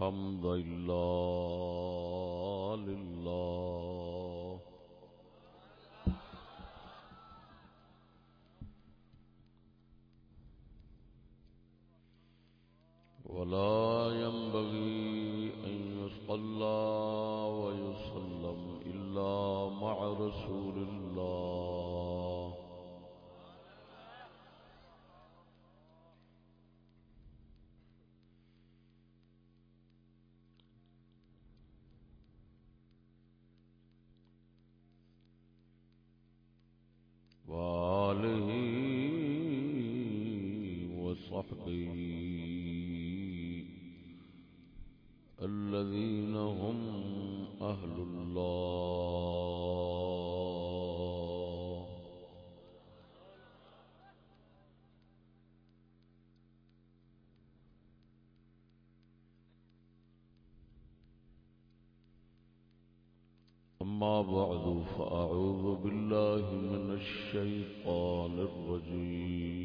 الحمد لله أما بعد فأعوذ بالله من الشيطان الرجيم.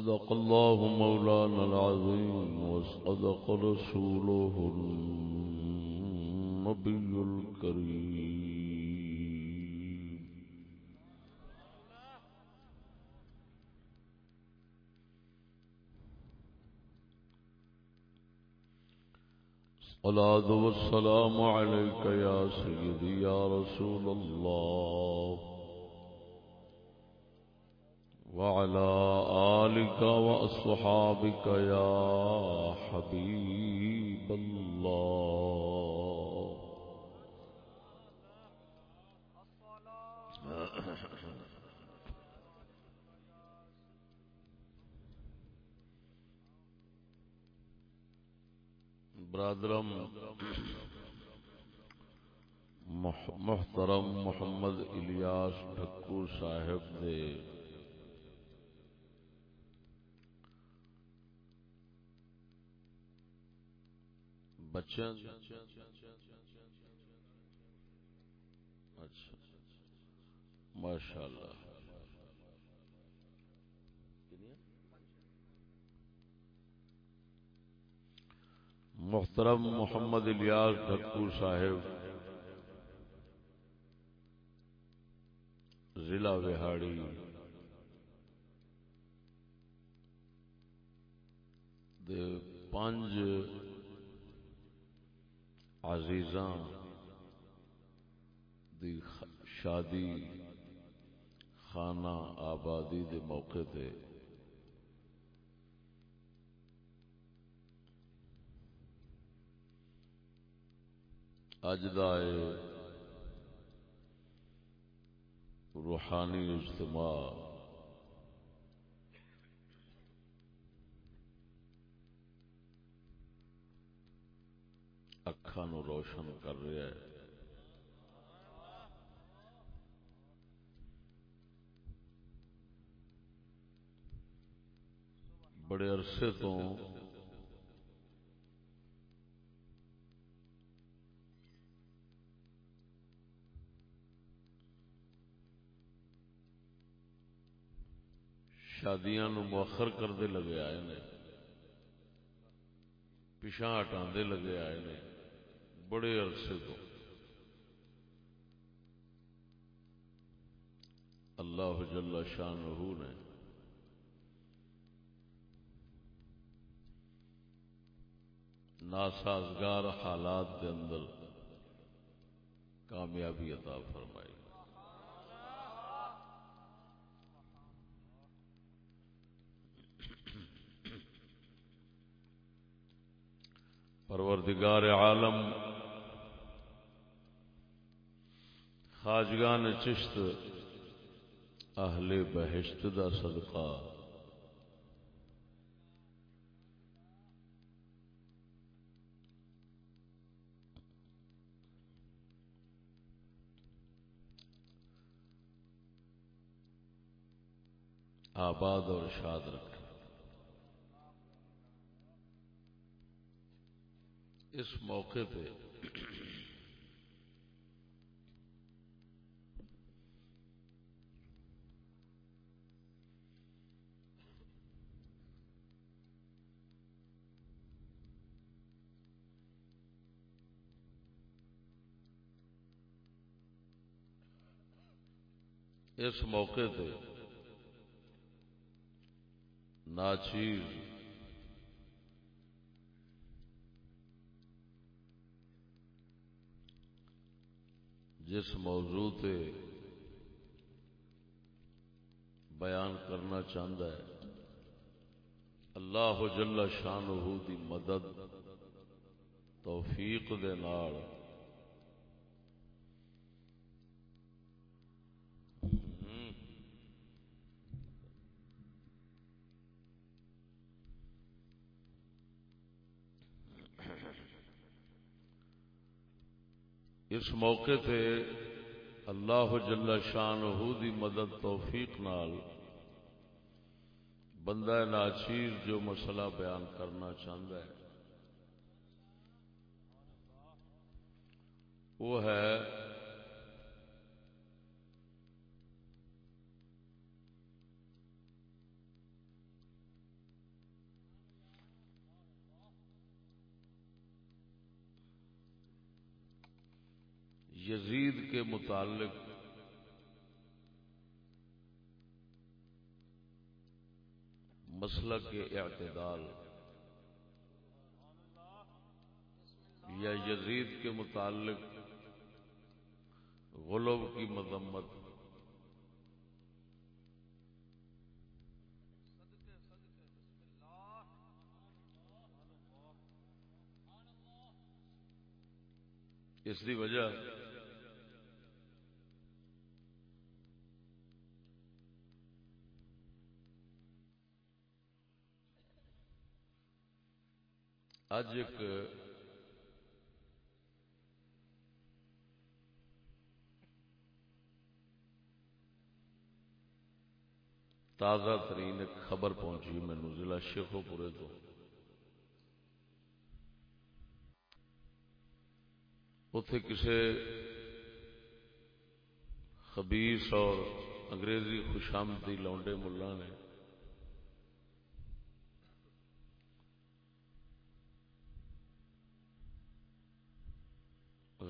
صدق الله مولانا العظيم وصدق رسوله النبي الكريم. الصلاة والسلام عليك يا سيدي يا رسول الله. وعلى آلك وأصحابك يا حبيب الله برادرم محترم محمد الیاس ٹھکو صاحب دے بچوں اچھا۔ ماشاء اللہ محترم محمد الیاس ڈھکو صاحب۔ ضلع وہاڑی۔ پانچ عزیزاں دی شادی خانہ آبادی دے موقع تے۔ اج دا روحانی اجتماع اکھاں نو روشن کر رہا ہے۔ بڑے عرصے تو شادیاں نو مؤخر کرتے لگے آئے نے پچھا ہٹا لگے آئے نے۔ بڑے عرصے تو۔ اللہ جل شان نے ناسازگار حالات دے اندر کامیابی عطا فرمائی۔ پروردگار عالم خاجگان چشت اہل بہشت دا صدقہ۔ آباد اور شاد رکھے اس موقع پہ اس موقع پہ ناچیر جس موضوع تے بیان کرنا چاہتا ہے، اللہ جل شان دی مدد، توفیق دے نار اس موقع تے اللہ جل شان دی مدد توفیق نال بندہ ناچیر جو مسئلہ بیان کرنا چاہتا ہے۔ وہ ہے یزید کے متعلق۔ مسئلہ کے اعتدال۔ یا یزید کے متعلق غلب کی مذمت۔ اس کی وجہ اج ایک تازہ ترین ایک خبر پہنچی مینو، ضلع شیخو پورے تو۔ اتے کسی خبیس اور انگریزی خوشامدی لونڈے ملا نے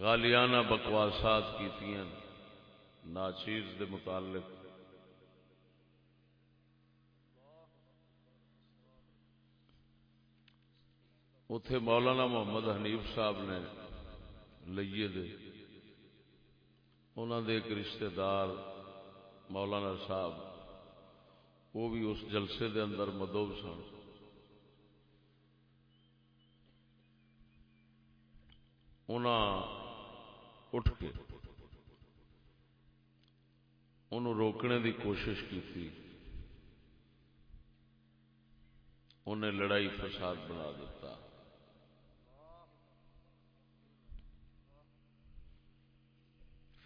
غالیانہ بکواسات کی ناچیز دے متعلق۔ اتے مولانا محمد حنیف صاحب نے لئیے دے۔ انہوں دے ایک رشتہ دار مولانا صاحب، وہ بھی اس جلسے دے اندر مدوب سن۔ انہوں اٹھ کے انہوں روکنے دی کوشش کی تھی انہیں لڑائی فساد بنا دیتا۔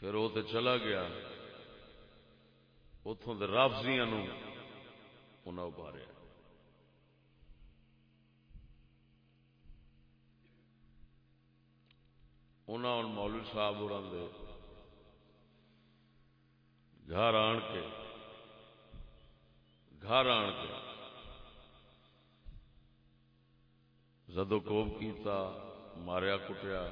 پھر وہ تو چلا گیا۔ اتوں کے رافضیاں انہیں اباریا انہوں مولوی صاحب اور گھر آن کے۔ گھر آن کے۔ زدو کوب کیتا، ماریا کٹیا۔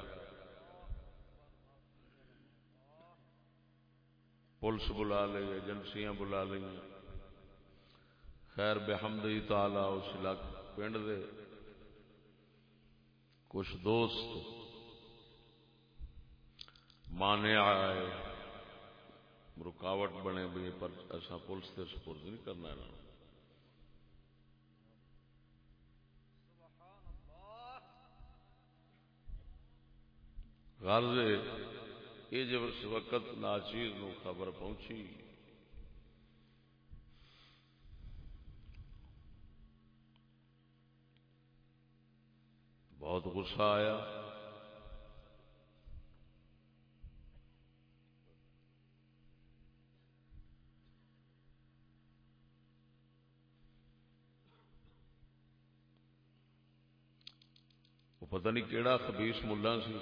پولیس بلا لی، ایجنسیاں بلا لی خیر بحمدی تعالی، اس علاقے، پنڈ دے۔ کچھ دوست مانے آئے۔ رکاوٹ بنے بھی پر ایسا پولیس سے سپرد نہیں کرنا انہوں غرض یہ جب اس وقت ناچیر نو خبر پہنچی۔ بہت غصہ آیا۔ پتہ نہیں کیڑا خبیس ملا سی۔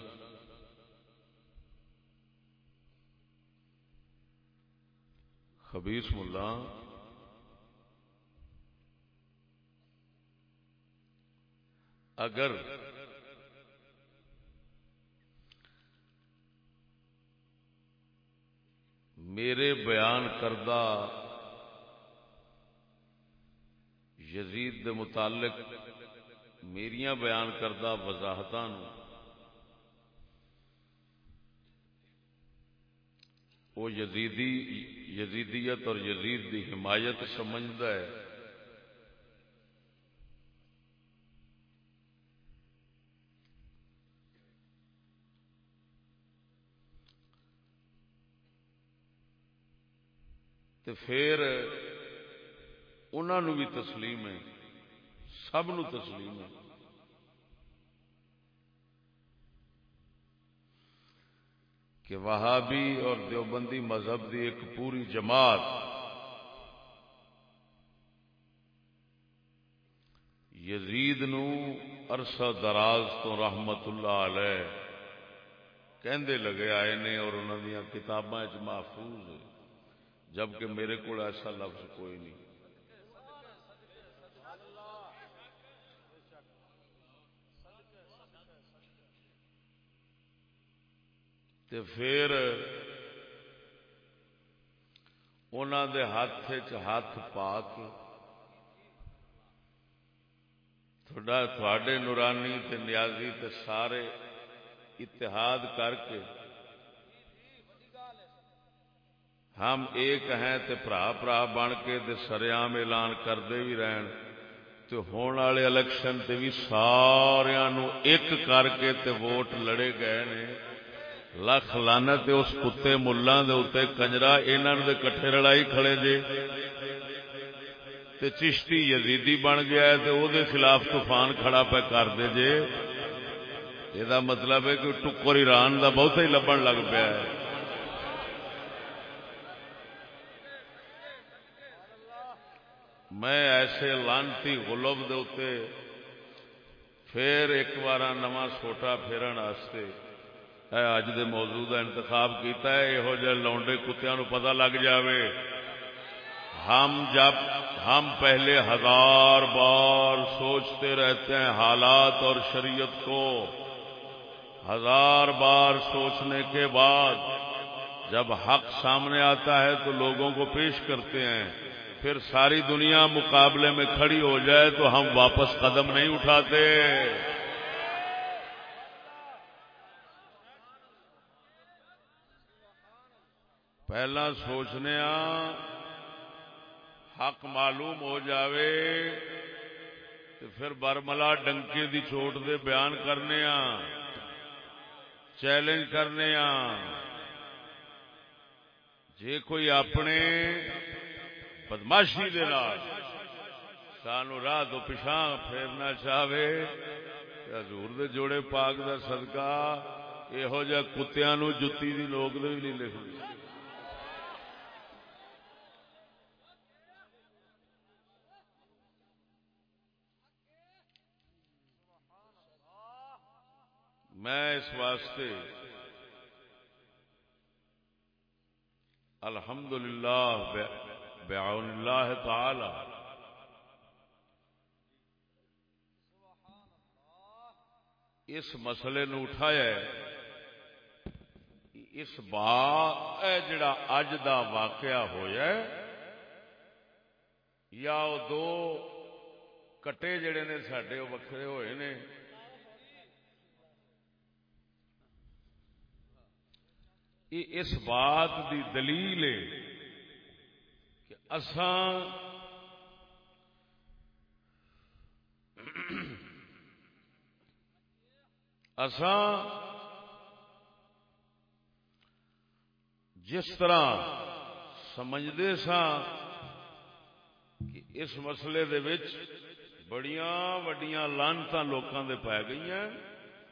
خبیس ملا۔ اگر میرے بیان کردہ یزید دے متعلق میریاں بیان کردہ وضاحت وہ یزیدی یزیدیت اور یزید دی حمایت سمجھتا ہے۔ تو پھر انہوں بھی تسلیم ہے۔ سب نو تسلیم ہے۔ کہ وہابی اور دیوبندی مذہب دی ایک پوری جماعت یزید نو عرصہ دراز تو رحمت اللہ علیہ کہندے لگے آئے نے اور انہوں دیا کتاباں محفوظ ہے جبکہ میرے کو ایسا لفظ کوئی نہیں۔ تے پھر انہوں دے ہاتھ ہاتھ پا کے تھوڑے نورانی تے نیازی تے سارے اتحاد کر کے ہم ایک ہیں تے پرا پرا بن کے تے سریام اعلان کرتے بھی رہن۔ تے ہونے والے الیکشن تے بھی سارا ایک کر کے تے ووٹ لڑے گئے نے۔ لکھ لانت اس کتے ملان دے کنجرا انہوں دے کٹھے لڑائی کھڑے جے۔ تے چشتی یزیدی بن گیا ہے تے او دے خلاف طوفان کھڑا پہ کر دے جے۔ یہ مطلب ہے کہ ٹکر ایران دا بہت ہی لبن لگ پیا ہے۔ میں ایسے لانتی غلب دے اتے پھر ایک بار نواں سوٹا پھیرن واسطے اج دے موضوع کا انتخاب کیتا ہے یہو جہ لونڈے کتیا نو پتہ لگ جاوے۔ ہم جب، ہم پہلے ہزار بار سوچتے رہتے ہیں حالات اور شریعت کو۔ ہزار بار سوچنے کے بعد جب حق سامنے آتا ہے تو لوگوں کو پیش کرتے ہیں۔ پھر ساری دنیا مقابلے میں کھڑی ہو جائے تو ہم واپس قدم نہیں اٹھاتے۔ پہلا سوچنے حق معلوم ہو جاوے تو پھر برملا ڈنکے دی چوٹ دے بیان کرنے چیلنج کرنے جے کوئی اپنے بدماشی دے سانو راہ تو پچھا پھیرنا چاہے حضور دے جوڑے پاک دا صدقہ یہو جہ کتیا نو جتی دی لوگ دے بھی نہیں لکھ میں اس واسطے الحمد للہ بعون اللہ تعالی اس مسئلے نو اٹھایا ہے اس با جڑا اج دا واقعہ ہویا ہے، یا وہ دو کٹے جڑے نے سڈے وکھرے ہوئے نے یہ اس بات دی دلیل ہے کہ اساں اساں جس طرح سمجھتے سا کہ اس مسئلے دے وچ بڑیاں وڈیاں لانتا لوکاں دے پی گئی ہیں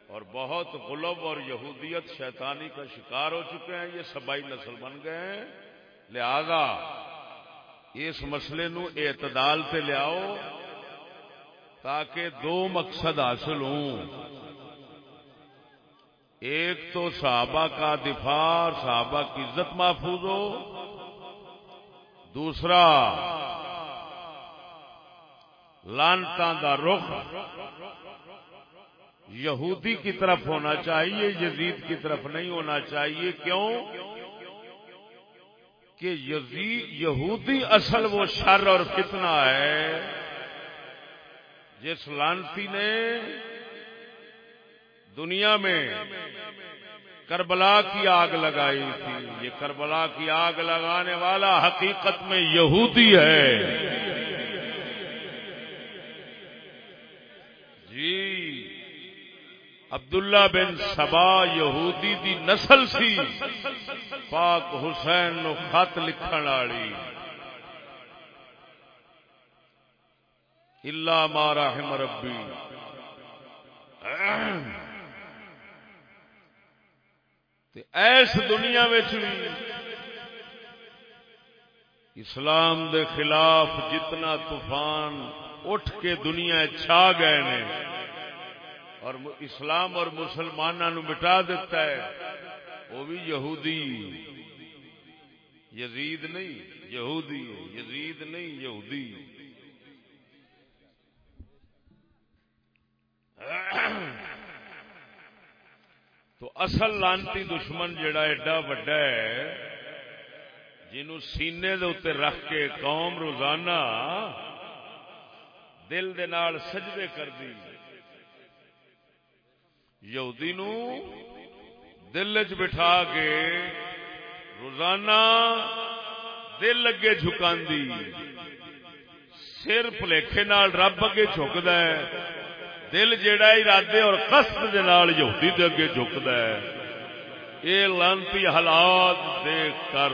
اور بہت غلب اور یہودیت شیطانی کا شکار ہو چکے ہیں، یہ سبائی نسل بن گئے ہیں۔ لہذا اس مسئلے نو اعتدال تے لیاؤ تاکہ دو مقصد حاصل ہوں۔ ایک تو صحابہ کا دفاع صحابہ کی عزت محفوظ ہو۔ دوسرا لانتا دا رخ۔ یہودی کی طرف ہونا چاہیے، یزید کی طرف نہیں ہونا چاہیے، کیوں؟ کہ یزید، یہودی اصل وہ شر اور کتنا ہے، جس لانتی نے دنیا میں کربلا کی آگ لگائی تھی۔ یہ کربلا کی آگ لگانے والا حقیقت میں یہودی ہے۔ عبداللہ بن سبا یہودی دی نسل سی۔ پاک حسین نو خط لکھن والی۔ اللہ مارا ربی۔ ایس دنیا بھی اسلام دے خلاف جتنا طوفان اٹھ کے دنیا چھا گئے نے اور اسلام اور مسلمانوں مٹا دیتا ہے۔ وہ بھی یہودی۔ یزید نہیں، یہودی۔ یزید نہیں، یہودی۔ تو اصل لانتی دشمن جڑا ایڈا وڈا ہے جنو سینے دے اتنے رکھ کے قوم روزانہ دل دے نال سجدے کر دی۔ یہودی نو دل چ بٹھا کے روزانہ دل لگے جھکاندی۔ سر پلیکھے نال رب اگے جھکد ہے۔ دل جیڑا ارادے اور قصد دے نال یہودی دے اگے جھکدا ہے۔ اے لانتی حالات دیکھ کر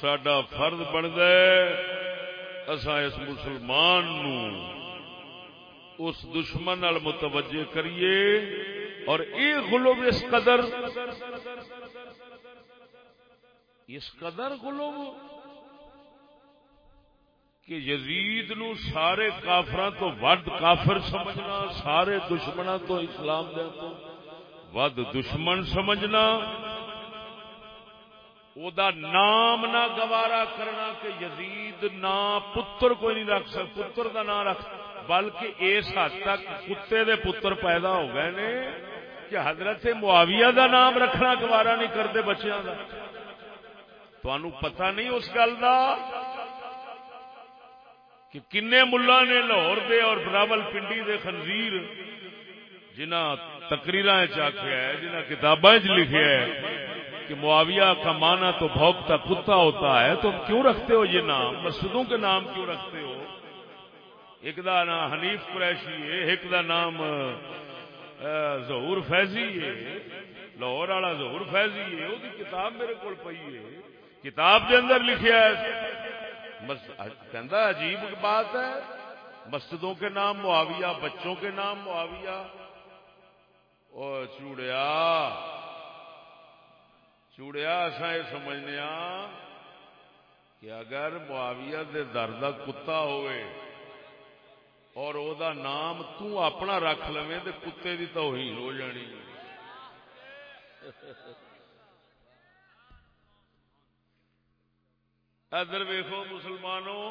ساڈا فرض بندا ہے۔ اسا اس مسلمان نو اس دشمن متوجہ کریے اور اے غلوب اس قدر اس قدر غلوب کہ یزید نو سارے کافر تو ود کافر سمجھنا، سارے دشمنوں تو اسلام دے تو ود دشمن سمجھنا۔ او دا نام نہ گوارا کرنا کہ یزید نہ پتر کوئی نہیں رکھ سکتا، پتر دا نام رکھ بلکہ اس حد تک کتے دے پتر پیدا ہو گئے نے کہ حضرت معاویہ دا نام رکھنا گوارا نہیں کرتے بچیاں کا تو پتہ نہیں اس گل کا کہ کنے ملا نے لاہور دے اور راول پنڈی دے خنزیر جنہ تقریر چاخیا ہے، جنہ کتابیں لکھے ہے کہ معاویہ کا مانا تو بھوکتا کتا ہوتا ہے، تو کیوں رکھتے ہو یہ نام؟ مسجدوں کے نام کیوں رکھتے ہو؟ ایک دا نام حنیف قریشی ہے، ایک دا نام ظہور فیضی ہے۔ لاہور والا ظہور فیضی ہے، وہ کتاب میرے کو پی ہے۔ کتاب کے اندر لکھیا ہے کہندا عجیب بات ہے، مسجدوں کے نام معاویہ، بچوں کے نام معاویہ۔ او چوڑیا چوڑیا اصا یہ سمجھنے کہ اگر معاویہ دے درد کتا ہوئے اور او دا نام تو اپنا رکھ لویں تے کتے دی توہین ہو جانی ادھر ویخو مسلمانوں،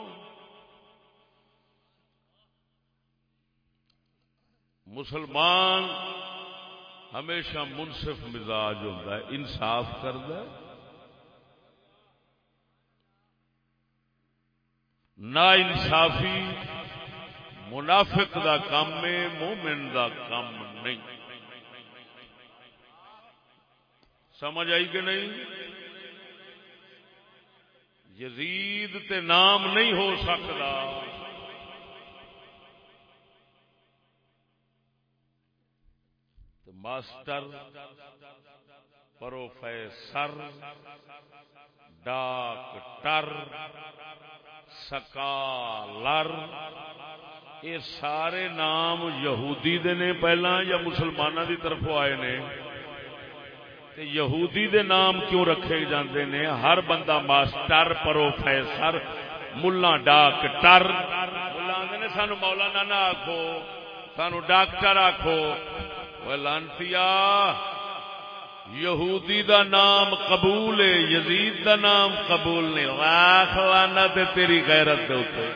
مسلمان ہمیشہ منصف مزاج ہوتا ہے، انصاف کرد نا انصافی منافق دا کام ہے، مومن دا کام نہیں۔ سمجھ آئی کہ نہیں؟ یزید تے نام نہیں ہو سکتا۔ ماسٹر، پروفیسر، ڈاکٹر سکالر یہ سارے نام یہودی دے نے پہلا یا مسلمانوں دی طرف آئے نے۔ تے یہودی دے نام کیوں رکھے جاندے نے؟ ہر بندہ ماسٹر، پروفیسر، ملا ڈاکٹر ملا نے سانو مولانا نہ آخو سانو ڈاکٹر آخو لانتی یہودی دا نام قبول ہے، یزید دا نام قبول نہیں۔ لاکھ لانا تے تیری غیرت دے اوپر۔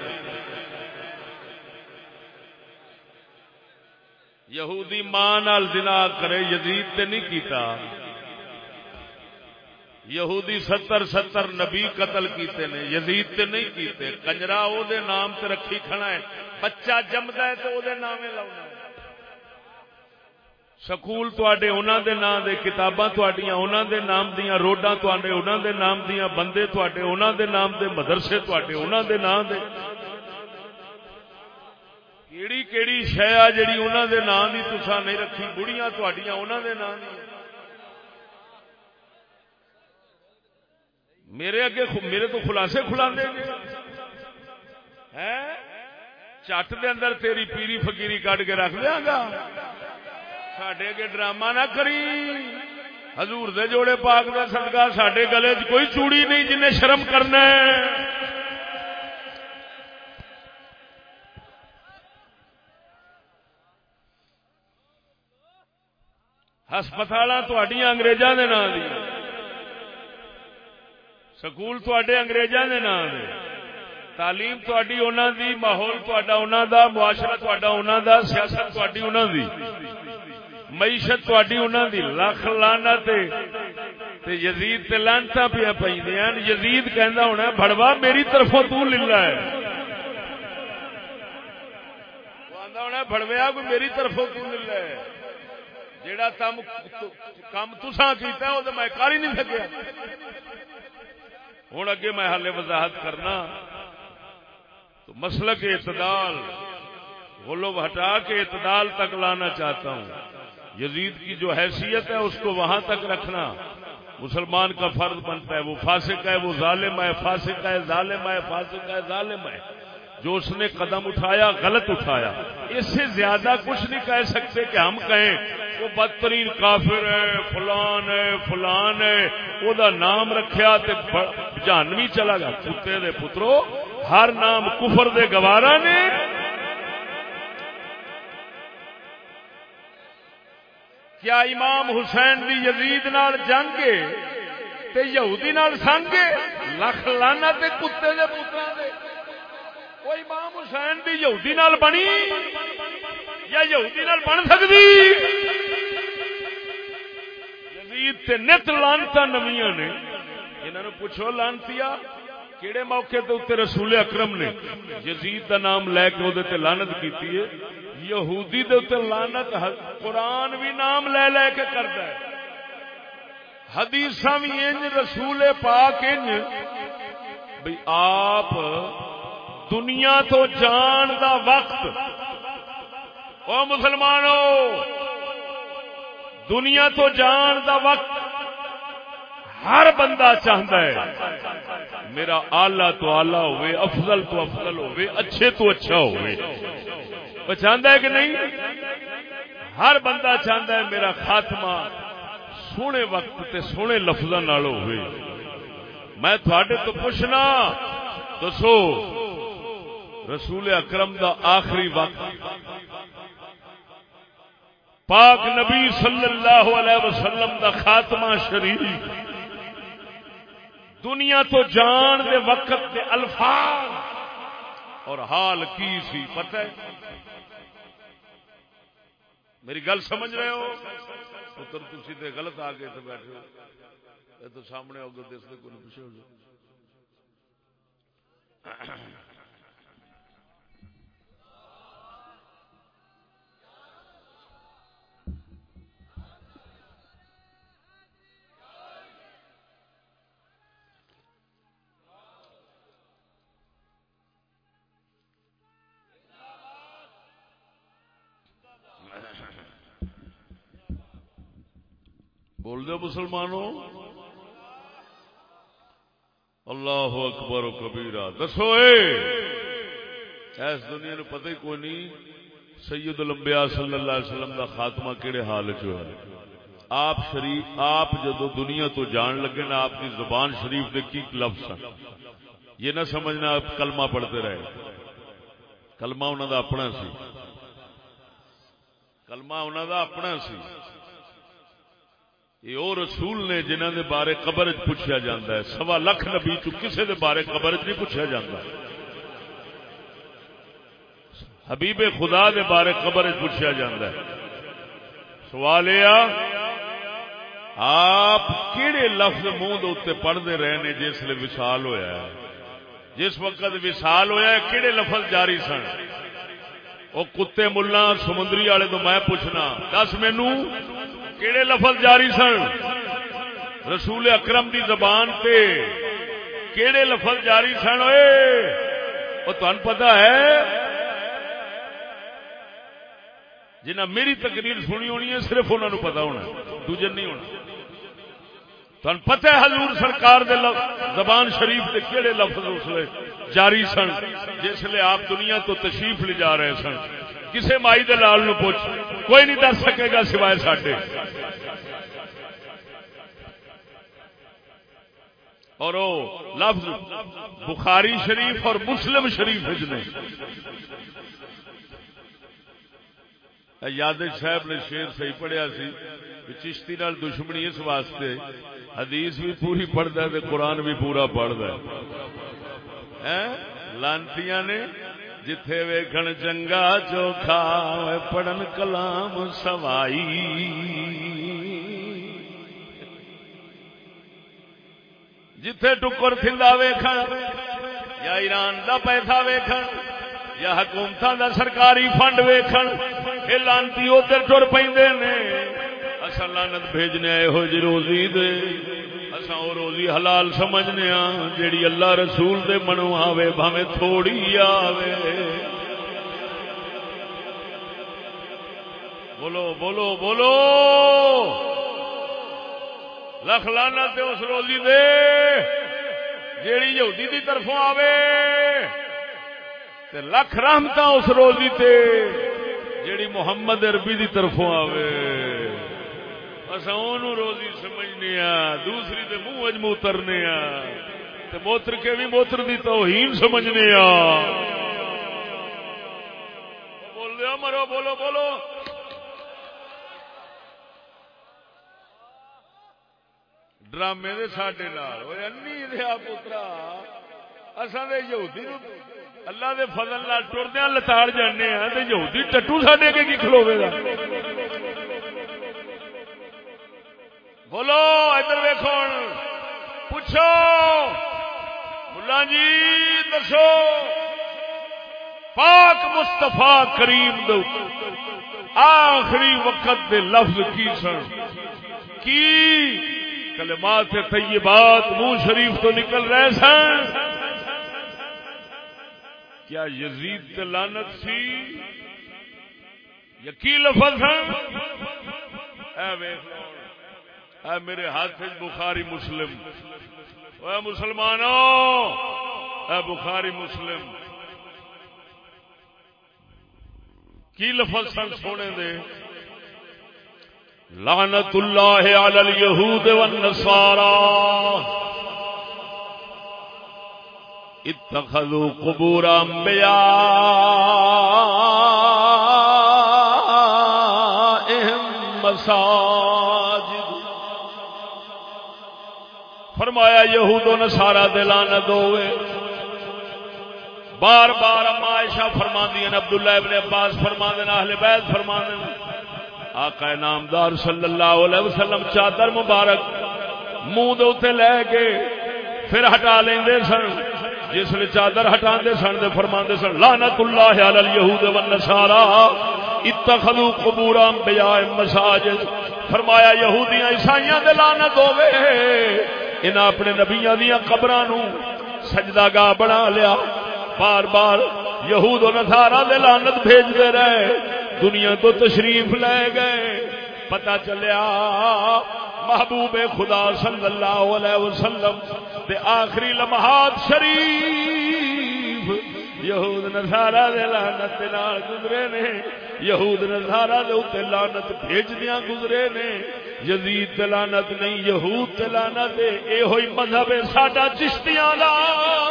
یہودی ماں نال زنا کرے، یزید تے نہیں کیتا۔ یہودی ستر ستر نبی قتل کیتے نے، یزید تے نہیں کیتے۔ کنجرا او دے نام تے رکھی کھڑا ہے۔ بچہ جمدا ہے تے او دے نامے لاونا سکول تے انہوں دے نام دے کتاباں تڈیاں انہوں دے نام دیاں روڈاں تے انہوں دے نام دیاں بندے تے انہوں دے نام دے مدرسے تے انہوں دے نام دے کیڑی کیڑی شہ آ جڑی انہوں دے نام دی تسا نہیں رکھی بڑیاں تڈیاں انہوں دے نام دی میرے اگے میرے تو خلاصے کھلا دے چٹ دے اندر تیری پیری فقیری کٹ کے رکھ دیا گا سڈے اگے ڈرامہ نہ کری۔ حضور دے جوڑے پاک کا سدکا سڈے گلے چ کوئی چوڑی نہیں جن شرم کرنا ہسپتال اگریزاں کے نام دی۔ سکول تے اگریزاں کے نام دے تعلیم تھی انہوں دی، ماحول تا انہوں دا، معاشرہ تا انہوں دا، سیاست تھی انہوں دی۔ معیشت تھی انہوں دی لکھ لانا تے یزید تے لانتا پیا پہ یزید کہندا ہونا بڑوا میری طرفوں تو للا ہے۔ ہونا بڑویا کوئی میری طرفوں تو للا ہے۔ جیڑا تم کام کیتا ہے میں کر ہی نہیں سکیا۔ ہوں اگے میں ہالے وضاحت کرنا۔ تو مسلک اعتدال، غلو ہٹا کے اعتدال تک لانا چاہتا ہوں۔ یزید کی جو حیثیت ہے اس کو وہاں تک رکھنا۔ مسلمان کا فرض بنتا ہے، وہ فاسق ہے، وہ ظالم ہے، فاسق ہے، ظالم ہے، فاسق ہے، ظالم ہے۔ جو اس نے قدم اٹھایا، غلط اٹھایا۔ اس سے زیادہ کچھ نہیں کہہ سکتے کہ ہم کہیں وہ بدترین کافر ہے، فلان ہے فلان ہے۔ وہ دا نام رکھیا تے جانوی چلا گیا۔ کتے دے پترو، ہر نام کفر دے گوارا نے کیا امام حسین دی یزید نال جنگ تے یہودی نال سنگ لکھ لانا تے کتے دے پترا دے۔ وہ امام حسین دی یہودی نال بنی یا یہودی نال بن سکتی؟ یزید تے نت لانتا نمیاں نے۔ انہوں نے پوچھو لانتی کہڑے موقع تے اتنے رسول اکرم نے؟ یزید دا نام لے کے وہ لانت کی یہودی دے اتنے لانت قرآن بھی نام لے لے کے کرتا ہے۔ حدیث بھی انج، رسول پاک انج۔ بھائی آپ دنیا تو جان دا وقت۔ او مسلمانوں دنیا تو جان دا وقت ہر بندہ چاہتا ہے۔ میرا آلہ تو آلہ ہوئے، افضل تو افضل ہوئے، اچھے تو اچھا ہوئے۔ وہ چاہتا ہے کہ نہیں؟ ہر بندہ چاہتا ہے میرا خاتمہ سونے وقت تے سونے لفظ ہوئے۔ میں تھوڑے تو پوچھنا، دسو، رسول اکرم دا آخری وقت۔ پاک نبی صلی اللہ علیہ وسلم دا خاتمہ شریف۔ دنیا تو جان دے وقت دے الفاظ۔ اور حال کی سی، پتہ ہے؟ میری گل سمجھ رہے ہو؟ پتر تھی تے غلط آ کے بیٹھے ہو۔ یہ تو سامنے ہوگا دس دے کو پیچھے ہو بول دو مسلمانوں، اللہ اکبر و کبیرہ۔ دسو اے، اس دنیا نو پتہ ہی کوئی نہیں، سید الانبیاء صلی اللہ علیہ وسلم دا خاتمہ کیڑے حال چ ہوا آپ شریف، آپ جدو دنیا تو جان لگے نا، آپ کی زبان شریف دے کی لفظ سن۔ یہ نہ سمجھنا آپ کلمہ پڑھتے رہے۔ کلمہ انہوں دا اپنا سی۔ کلمہ انہوں دا اپنا سی۔ یہ وہ رسول نے جنہ دے بارے قبر پوچھا جاتا ہے۔ سوا لکھ نبی چ کسی دے بارے قبر نہیں پوچھا جاتا حبیب خدا دے بارے قبر پوچھا جاتا ہے۔ سوال یہ آپ کہڑے لفظ منہ اتنے پڑھتے رہے نے جس لیے وشال ہویا ہے؟ جس وقت وشال ہویا ہے کہڑے لفظ جاری سن؟ وہ کتے ملا سمندری والے تو میں پوچھنا، دس مینو کہڑے لفظ جاری سن؟ رسول اکرم دی زبان تے کہڑے لفظ جاری سن وہ تمہیں پتا ہے؟ جنہ میری تقریر سنی ہونی ہے صرف انہوں نے پتا ہونا دوجے نہیں ہونا تن پتہ ہے حضور سرکار دے زبان شریف دے کیڑے لفظ اس لیے جاری سن، جس لیے آپ دنیا تو تشریف لے جا رہے سن۔ کسے مائی دے لال نو پوچھ، کوئی نہیں دس سکے گا سوائے ساڈے۔ اور وہ لفظ بخاری شریف اور مسلم شریف نے۔ یاد صاحب نے شیر صحیح پڑھیا سی چشتی نال دشمنی اس واسطے، حدیث بھی پوری پڑھتا ہے قرآن بھی پورا پڑھتا ہے۔ لانتی نے جتھے ویکھن چنگا چوکھا پڑھن کلام سوائی جتھے ٹکر تھندا ویکھن یا ایران دا پیسہ ویکھن یا حکومت دا سرکاری فنڈ ویکھن یہ لانتی ادھر ٹر پہ اصا لانت بھیجنے یہو جی روزی دے۔ اصا وہ روزی حلال سمجھنے ہاں جیڑی اللہ رسول دے منو آوے بھاوے تھوڑی آوے۔ بولو بولو بولو۔ لکھ لانا تے اس روزی دے۔ جیڑی یہودی دی طرفوں آوے۔ تے لکھ رحمت اس روزی تے۔ جیڑی محمد عربی دی طرفوں آوے۔ اصا روزی سمجھنے دوسری تے منہ اج موترنے تے موتر کے بھی موتر دی توہین سمجھنے بول دیا مرو، بولو بولو۔ ڈرامے دے ساڈے نال۔ اوے انی دیا پترا اصا دے یہودی نو اللہ دے فضل نال ٹردیا لتاڑ جانے ہیں تے یہودی ٹٹو ساڈے کے کی کھلوے گا؟ بولو، ادھر ویکھو پوچھو۔ ملا جی دسو۔ پاک مستفا کریم دو آخری وقت دے لفظ کی سن؟ کی؟ کلمات طیبات منہ شریف تو نکل رہے سن؟ کیا یزید لانت سی؟ یقین لفظ سن؟ اے میرے ہاتھ بخاری مسلم۔ اے مسلمانوں اے بخاری مسلم۔ کی لفظ سن سونے دے؟ لعنت اللہ علی الیہود والنصارى اتخذوا قبور انبیاء۔ فرمایا یہود و نصارا دلانت ہوئے۔ بار بار اما عائشہ فرما دیا عبداللہ ابن عباس فرما دینا اہل بیت فرما دینا آقا نامدار صلی اللہ علیہ وسلم چادر مبارک منہ دے لے کے پھر ہٹا لیں سن، جس نے چادر ہٹا دے سن دے فرما دے سن، لعنت اللہ علی الیہود والنصارى اتخذوا قبور انبیاء مساجد۔ فرمایا یہودیاں عیسائیاں دے لعنت ہوے انہاں اپنے نبیاں دیاں قبراں نو سجدہ گاہ بنا لیا۔ بار بار یہود و نصارا دے لعنت بھیج رہے۔ دنیا تو تشریف لے گئے۔ پتہ چلیا محبوب خدا صلی اللہ علیہ وسلم دے آخری لمحات شریف۔ یہود نظارہ دے لانت نال گزرے نے۔ یہود نظارہ دے اوتے لعنت بھیجدیاں گزرے نے۔ یزید تلانت نہیں یہود تلانت اے ہوئی مذہب ساڈا چشتیاں دا۔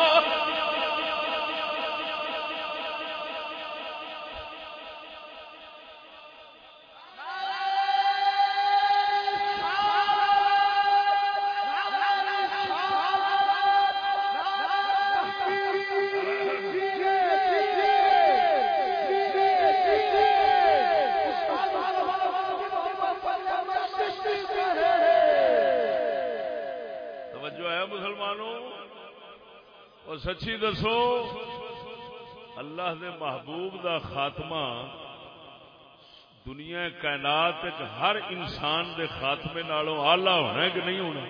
اللہ دے محبوب دا خاتمہ دنیا کائنات ہر انسان دے خاتمے نالوں آلہ ہونا ہے کہ نہیں ہونا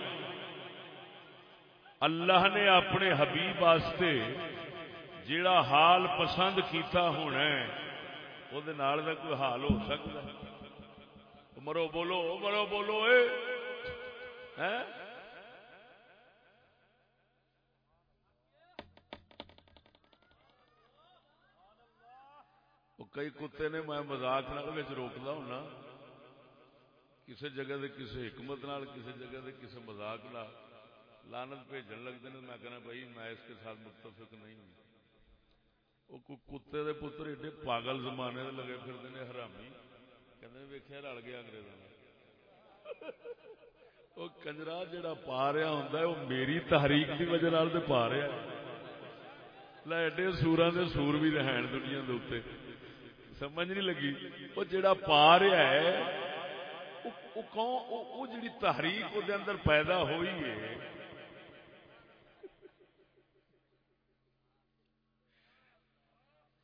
اللہ نے اپنے حبیب واسطے جیڑا حال پسند کیتا ہونا ہے وہ کوئی حال ہو سکتا مرو بولو مرو بولو اے۔ ہاں؟ کئی کتے نے میں مزاق روکتا ہونا کسی جگہ دے کسی حکمت نال کسی جگہ دے کسی مزاق نال لانت بھیجن لگتے ہیں میں کہنا بھائی میں اس کے ساتھ متفق نہیں ہوں۔ وہ کتے دے پتر ایڈے پاگل زمانے دے لگے پھرتے ہیں حرامی کہ ویخیا رل گیا انگریزوں وہ کنجرا جڑا پا رہا ہوں وہ میری تحریک کی وجہ پا رہا ہے۔ ایڈے سورا دے سور بھی رہن دنیا دے سمجھ نہیں لگی۔ وہ جڑا پا رہا ہے، وہ جڑی تحریک وہ اندر پیدا ہوئی ہے۔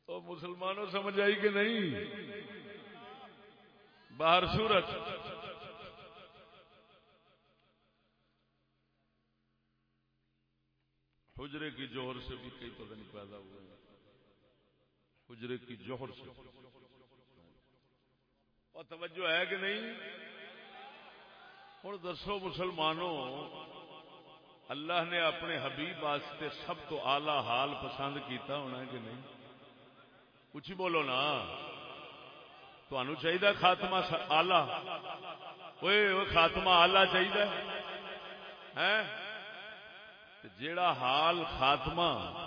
تو مسلمانوں سمجھ آئی کہ نہیں؟ باہر سورت۔ حجرے کی جوہر سے بھی کئی پتہ نہیں پیدا ہوئے حجرے کی جوہر سے۔ اور توجہ ہے کہ نہیں؟ ہوں دسو مسلمانوں، اللہ نے اپنے حبیب واسطے سب تو آلہ حال پسند کیتا ہونا ہے کہ نہیں؟ کچھ بولو نا۔ تمہوں چاہیے خاتمہ آلہ وہ خاتمہ آلہ چاہیے ہاں؟ جیڑا حال خاتمہ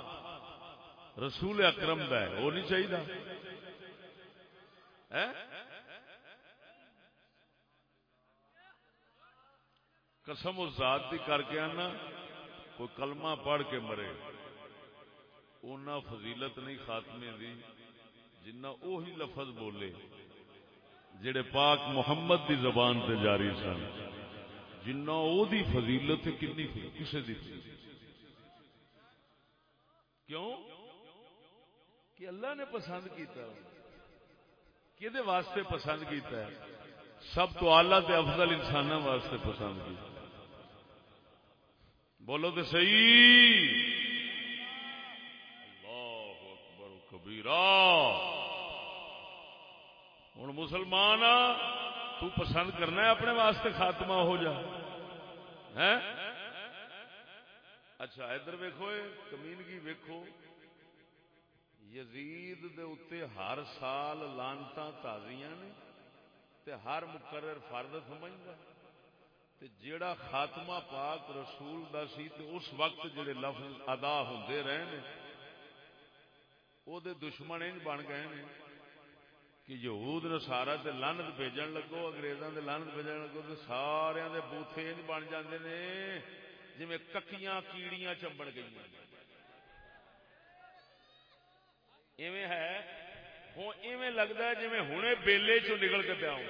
رسول اکرم کا ہے، وہ نہیں چاہیے قسم اس ذات کی کر کے آنا، کوئی کلمہ پڑھ کے مرے۔ اونا فضیلت نہیں خاتمے دی، جنہ اوہی لفظ بولے، جڑے پاک محمد دی زبان تے جاری سن۔ جنہ او دی فضیلت کنی تھی، کسے دی تھی۔ کیوں؟ کہ اللہ نے پسند کیتا کہ واسطے پسند کیتا ہے؟ سب تو آلہ تے افضل انسان واسطے پسند کیتا بولو تو صحیح۔ اللہ اکبر کبیرا ہوں مسلمان تو پسند کرنا ہے اپنے واسطے خاتمہ ہو جا۔ اچھا ادھر ویکو کمینگی ویکو یزید دے اتے ہر سال لانتا تازیاں نے تے ہر مقرر فرد سمجھتا تے جیڑا خاتمہ پاک رسول دا سی تے اس وقت جڑے لفظ ادا ہوندے رہے نے، او دے دشمن انج بن گئے نے کہ یہود نصارا تے لعنت بھیجن لگو، انگریزاں دے لعنت بھیجن لگو تے سارے دے بوتھے انج بن جاندے نے، جویں ککیاں کیڑیاں چمبڑ گئیاں ایویں ہے، ہوں ایویں لگتا ہے جی ہوں بیلے چ نکل کے پیا ہوں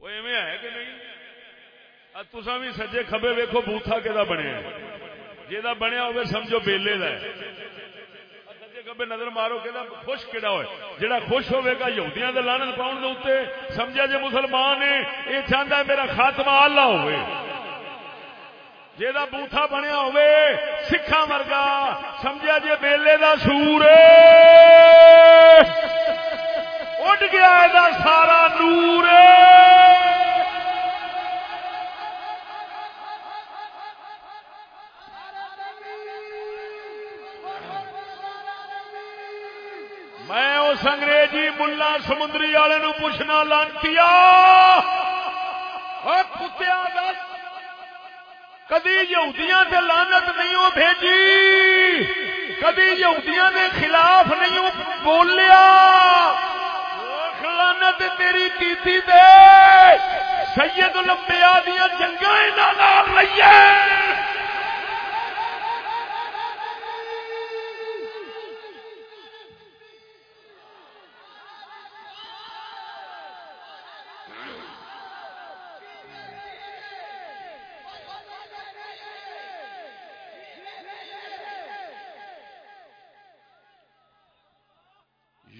وہ ایویں ہے کہ نہیں؟ تسا بھی سجے کبے ویکو بوتھا کہ بنیا جا بنیا ہوگا سمجھو بیلے کا سجے کبے نظر مارو کہ خوش کہڑا ہوئے۔ جہاں خوش ہوے گا یہودیاں دے لانت پاؤن دے اتنے سمجھا جی مسلمان ہے یہ چاہتا ہے میرا خاتمہ آلہ ہوئے۔ جا بوتھا بنیا ہوے سکھا ورگا سمجھا جی بیلے دا سور اڈ گیا دا سارا نور میں اس انگریزی ملا سمندری والے پوچھنا لانتی ہاں، کتیا کدی یہودیاں تے لانت نہیں ہو بھیجی کدی یہودیاں دے خلاف نہیں ہو بولیا۔ لانت تیری کیتی دے سید الانبیاء دیاں جنگاں انہاں نال لئیے۔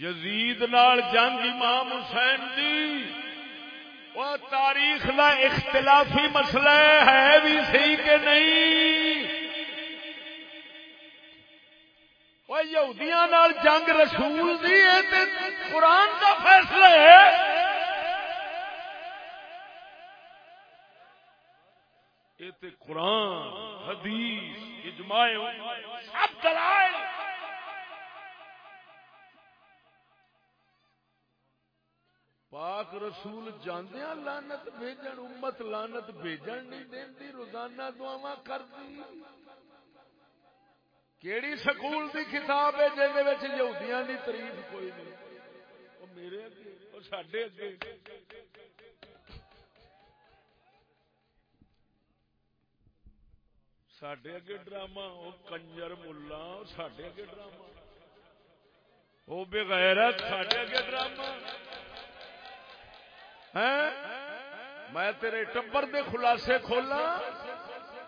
یزید نال جنگ امام حسین دی، وہ تاریخ کا اختلافی مسئلہ ہے بھی صحیح کہ نہیں؟ وہ یہودیاں نال جنگ رسول دی ہے قرآن کا فیصلہ ہے۔ یہ قرآن، حدیث، اجماع سب دلائل پاک رسول جاندیا لانت بھیجن، امت لانت بھیجن نہیں دینی روزانہ دعوا کرتی کیڑی سکول دی کتاب ہے جہد یہودیاں دی تعریف کوئی نہیں۔ وہ میرے اگے سڈے اگے۔ سڈے اگے ڈرامہ وہ کنجر ملا سڈے اگے ڈرامہ۔ وہ بغیر سڈے اگے ڈرامہ۔ میں تیرے ٹبر دے خلاصے کھولا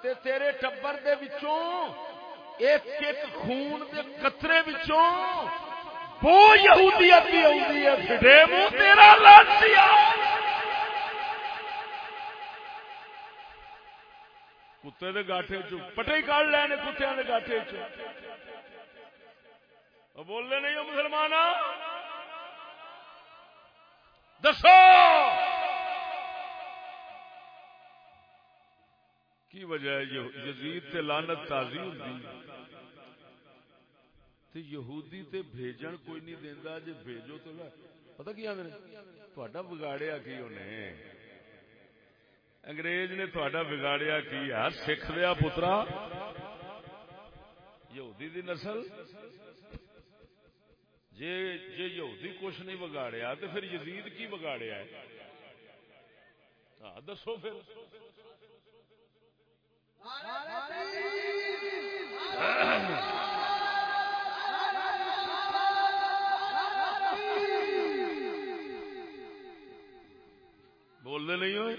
تے تیرے ٹبر دے وچوں ایک ایک خون دے قطرے وچوں وہ یہودیت بھی آتی ہے۔ پھٹے منہ تیرا لانتیا کتے دے گاٹھے چ پٹے کاٹ لے کتیا دے گاٹھے چ بولنے نہیں ہو مسلمان دسو! کی وجہ ہے یزید تے لانت تازی ہوتی تے یہودی تے بھیجن کوئی نہیں دیندا جے بھیجو تو پتہ کی آندے تہاڈا بگاڑیا کی اونے؟ انگریز نے تہاڈا بگاڑیا کی؟ یار سکھ دیا پترا؟ یہودی دی نسل؟ جے جے یہودی کچھ نہیں بگاڑیا تو پھر یزید کی بگاڑیا ہے؟ ہاں دسو پھر۔ بولنے نہیں ہوئے؟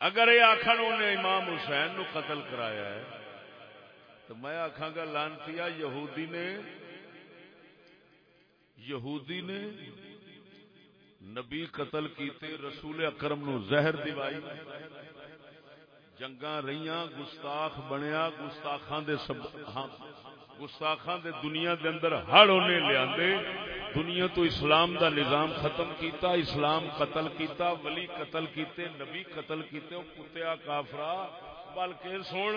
اگر یہ آخر انہیں امام حسین نو قتل کرایا ہے تو میں آخا گا لانتی یہودی نے یہودی نے نبی قتل کیتے رسول اکرم نو زہر دیوائی جنگا رہیاں، گستاخ بنیا، گستاخاں دے سب ہاں گستاخاں دے دنیا دے اندر ہڑ ہونے لیا دنیا تو اسلام دا نظام ختم کیتا، اسلام قتل کیتا، ولی قتل کیتے، نبی قتل کیتے کتیا کافرا۔ بلکہ سن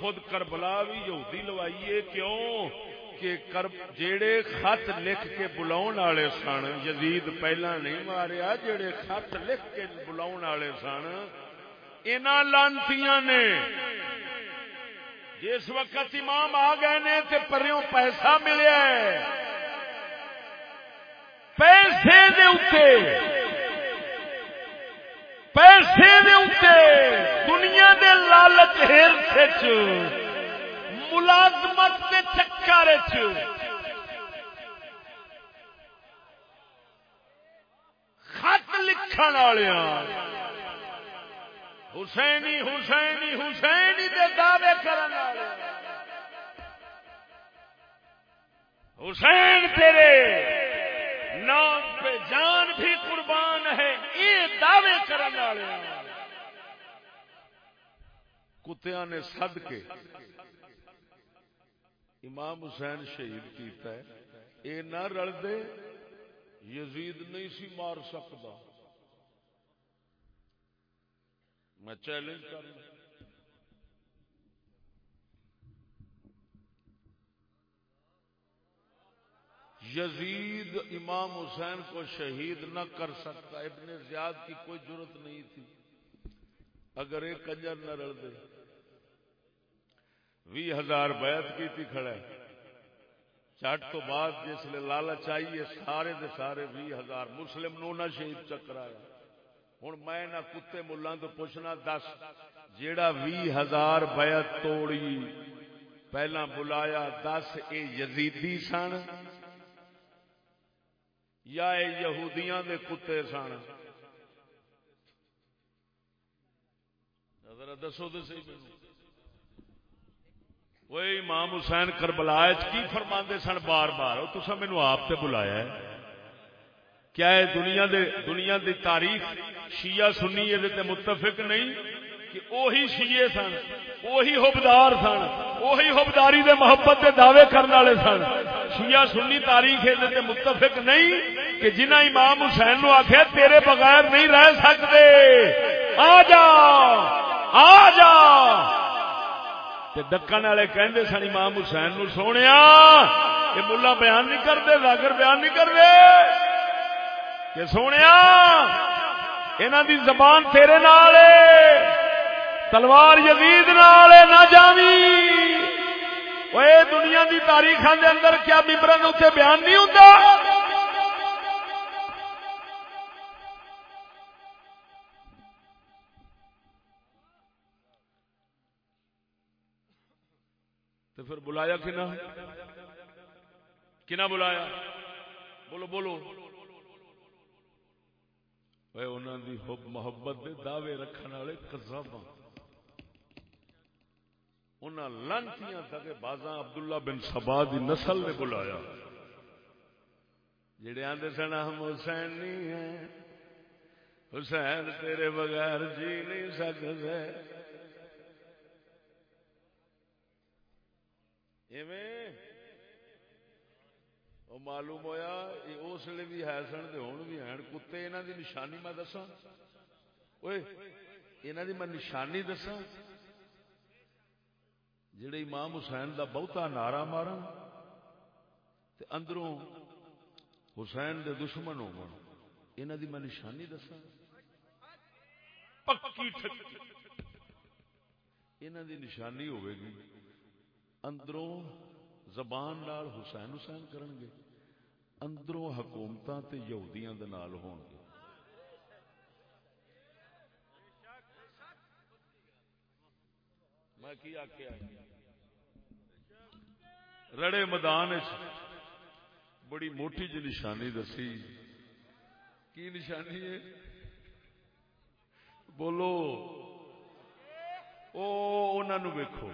خود کربلا بھی یہودی لوائیے کیوں کہ جیڑے خط لکھ کے بلاؤ والے سن، یزید پہلا نہیں ماریا، جیڑے خط لکھ کے بلاؤ والے سن ان لانتی نے۔ جس وقت امام آ گئے نے تے پریوں پیسہ ملیا ہے۔ پیسے دے اتے پیسے دے دنیا دے لالچ ہر ملازمت کے چکر خط لکھن والوں حسینی حسینی حسینی دے دعوے کرنے حسین تیرے نام پہ جان بھی ہے یہ دعوے کرنے والے کتیا نے سد کے امام حسین شہید کیتا ہے۔ اے نہ رل دے یزید نہیں سی مار سکتا۔ میں چیلنج کر یزید امام حسین کو شہید نہ کر سکتا، ابن زیاد کی کوئی ضرورت نہیں تھی۔ اگر ایک کنجر نہ رل دے۔ بھی ہزار بیعت کی تھی کھڑے چٹ تو بعد جس لیے لالا چاہیے سارے دے سارے بھی ہزار۔ مسلم نو نہ شہید چکر آیا۔ ہوں میں نہ کتے ملان تو پوچھنا، دس، جیڑا بھی ہزار بیعت توڑی، پہلا بلایا، دس، اے یزیدی سن۔ یا یہودیاں دے کتے سن۔ ذرا دسو تو سی وہ امام حسین کربلا کی فرما سن بار بار؟ تو مینو آپ سے بلایا ہے۔ کیا ہے دنیا دے، دنیا دی تاریخ شیعہ سنی یہ متفق نہیں؟ کہ اوہی شیعے سن، اوہی حبدار سن۔ اوہی حبداری دے محبت دے دعوے کرنے والے سن۔ شیعہ سنی تاریخ یہ متفق نہیں کہ جنہ امام حسین نو آخیا تیرے بغیر نہیں رہ سکتے آ جا آ جا۔ دکن والے کہندے سن امام حسین نو سونے یہ ملا بیان نہیں کرتے لاگر بیان نہیں کرتے کہ سونے انہوں دی زبان تیرے نال تلوار یزید نال نہ جاوی دنیا دی تاریخ دے اندر کیا ممبران اتنے بیان نہیں ہوتا تو پھر بلایا کنا کنا بلایا بولو بولو انہوں دی حب محبت دے دعوے رکھنے والے کزاب انہوں لانتیاں تھا کہ بازاں عبداللہ بن سبا دی نسل نے بلایا۔ جڑے آدھے سن، ہم حسین نہیں ہیں۔ حسین تیرے بغیر جی نہیں سکتے ایویں؟ او معلوم ہوا اس لیے بھی ہے سن ہوں بھی ہیں۔ کتے یہاں دی نشانی میں دسا یہاں دی میں نشانی دسا جڑے امام حسین دا بہتا نعرہ مارن تے اندروں حسین دے دشمن ہو انہاں دی میں نشانی دسا پکی انہاں دی نشانی ہوے گی، اندروں زبان نال حسین حسین کرن گے۔ اندروں حکومتاں تے یہودیاں دے نال ہون گے۔ میں کی آکھیا رڑے میدان بڑی موٹی جی نشانی دسی۔ کی نشانی ہے؟ بولو۔ او انہوں ویکو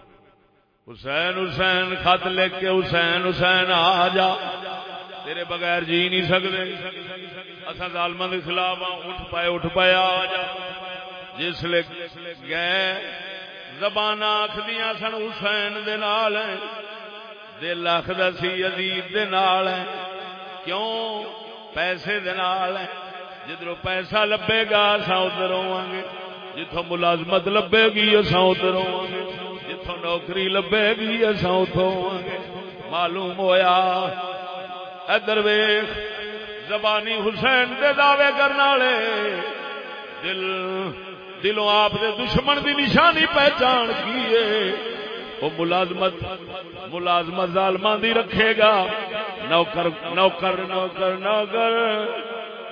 حسین حسین، خط لکھ کے حسین حسین آ جا۔ تیرے بغیر جی نہیں سکتے اصا ظالم کے خلاف اٹھ پائے اٹھ پائے، آ جا۔ جس لے گئے زبان آخدیا سن، حسین دے نال دل آخد سی عزیز دے نال کیوں؟ پیسے دے نال جدھر پیسہ لبے گا اصا ادھر ہوا گے جتوں ملازمت لبے گی اصا ادھر ہوا گے جتوں نوکری لبے گی اصا اتوں معلوم ہویا، ادھر ویخ زبانی حسین دے دعوے کرنے والے۔ دل، دلوں آپ دے دشمن دی نشانی پہچان کی وہ ملازمت ملازمت ظالمان دی رکھے گا۔ نوکر نوکر نوکر نوکر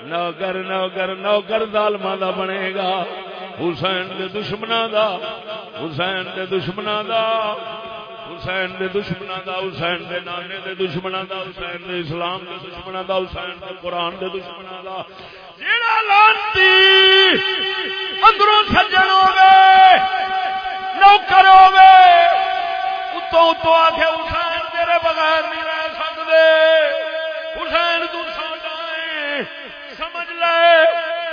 نوکر نوکر نوکر ظالمان دا بنے گا۔ حسین دے دشمنوں دا۔ حسین دے دشمنوں دا۔ حسین دے دشمنوں دا۔ حسین دے نانے دے دشمنوں دا۔ حسین دے اسلام دے دشمنوں دا۔ حسین دے قرآن دے دشمنوں دا۔ جیڑا لانتی اندروں سجن ہو گئے۔ نوکر ہو گئے اتوں اتوں آ کے حسین تیرے بغیر نہیں رہ سکتے حسین تو ساڈا سمجھ لے،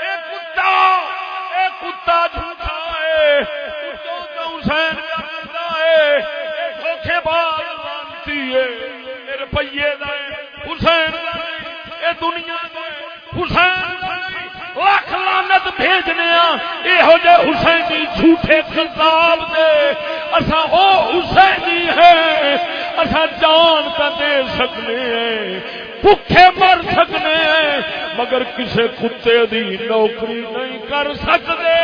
اے کتا اے کتا جھوٹا ہے۔ حسین کرتا ہے۔ دھوکھے باز مانتی ہے۔ روپیے حسین اے دنیا حسین لاکھ لانت بھیجنے یہو جہ حسین جی جھوٹے خطاب دے۔ اصا او جی ہے اصا جان کا دے سکنے ہیں، بھوکے مر سکنے ہیں، مگر کسے کتے دی نوکری نہیں کر سکتے۔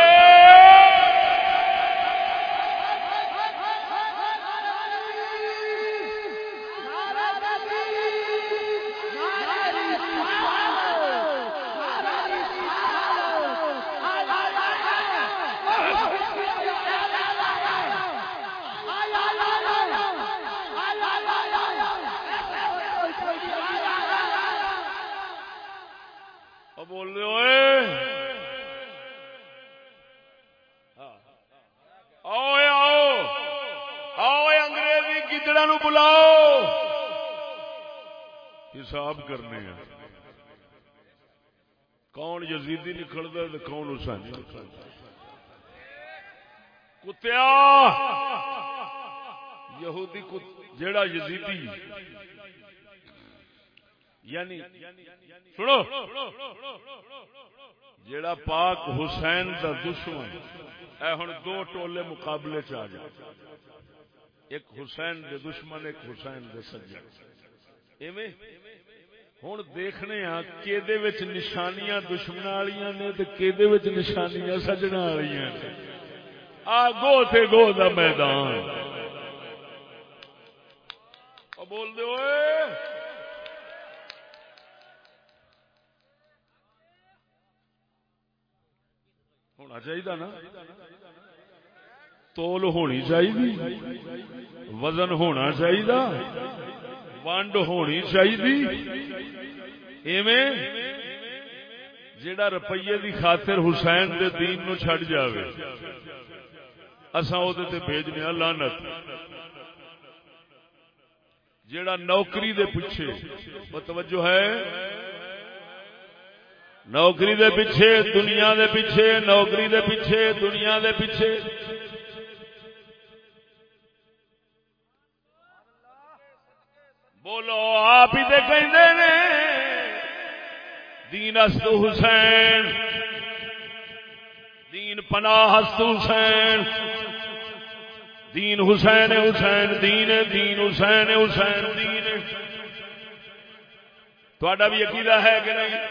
حساب کرنے ہیں۔ کون یزیدی نکلتا ہے کون حسین کتیا۔ یہودی جیڑا یزیدی۔ یعنی سنو۔ جیڑا پاک حسین دا دشمن۔ اے ہن دو ٹولے مقابلے چ آ جائے ایک حسین دے دشمن، ایک حسین دے سجن۔ ایویں ہوں دیکھنے ہاں کہ نشانیاں دشمن والی نے کہ نشانیاں سجنا والی آ، گو تے گو دا میدان۔ بول دے ہونا چاہیے نا؟ تول ہونی چاہیے وزن ہونا چاہیے ونڈ ہونی چاہیے ایویں جڑا روپیے دی خاطر حسین دے دین نو چھڑ جاوے اساں او تے بھیجنے لعنت جڑا نوکری دے پیچھے متوجہ ہے نوکری دے پیچھے دنیا دے پیچھے نوکری دے پیچھے دنیا دے پیچھے بولو، آپ ہی دے کہیں دین است حسین۔ دین پناہ است حسین۔ دین حسین حسین، دین دین حسین حسین، دین۔ تھوڑا بھی عقیدہ ہے کہ نہیں؟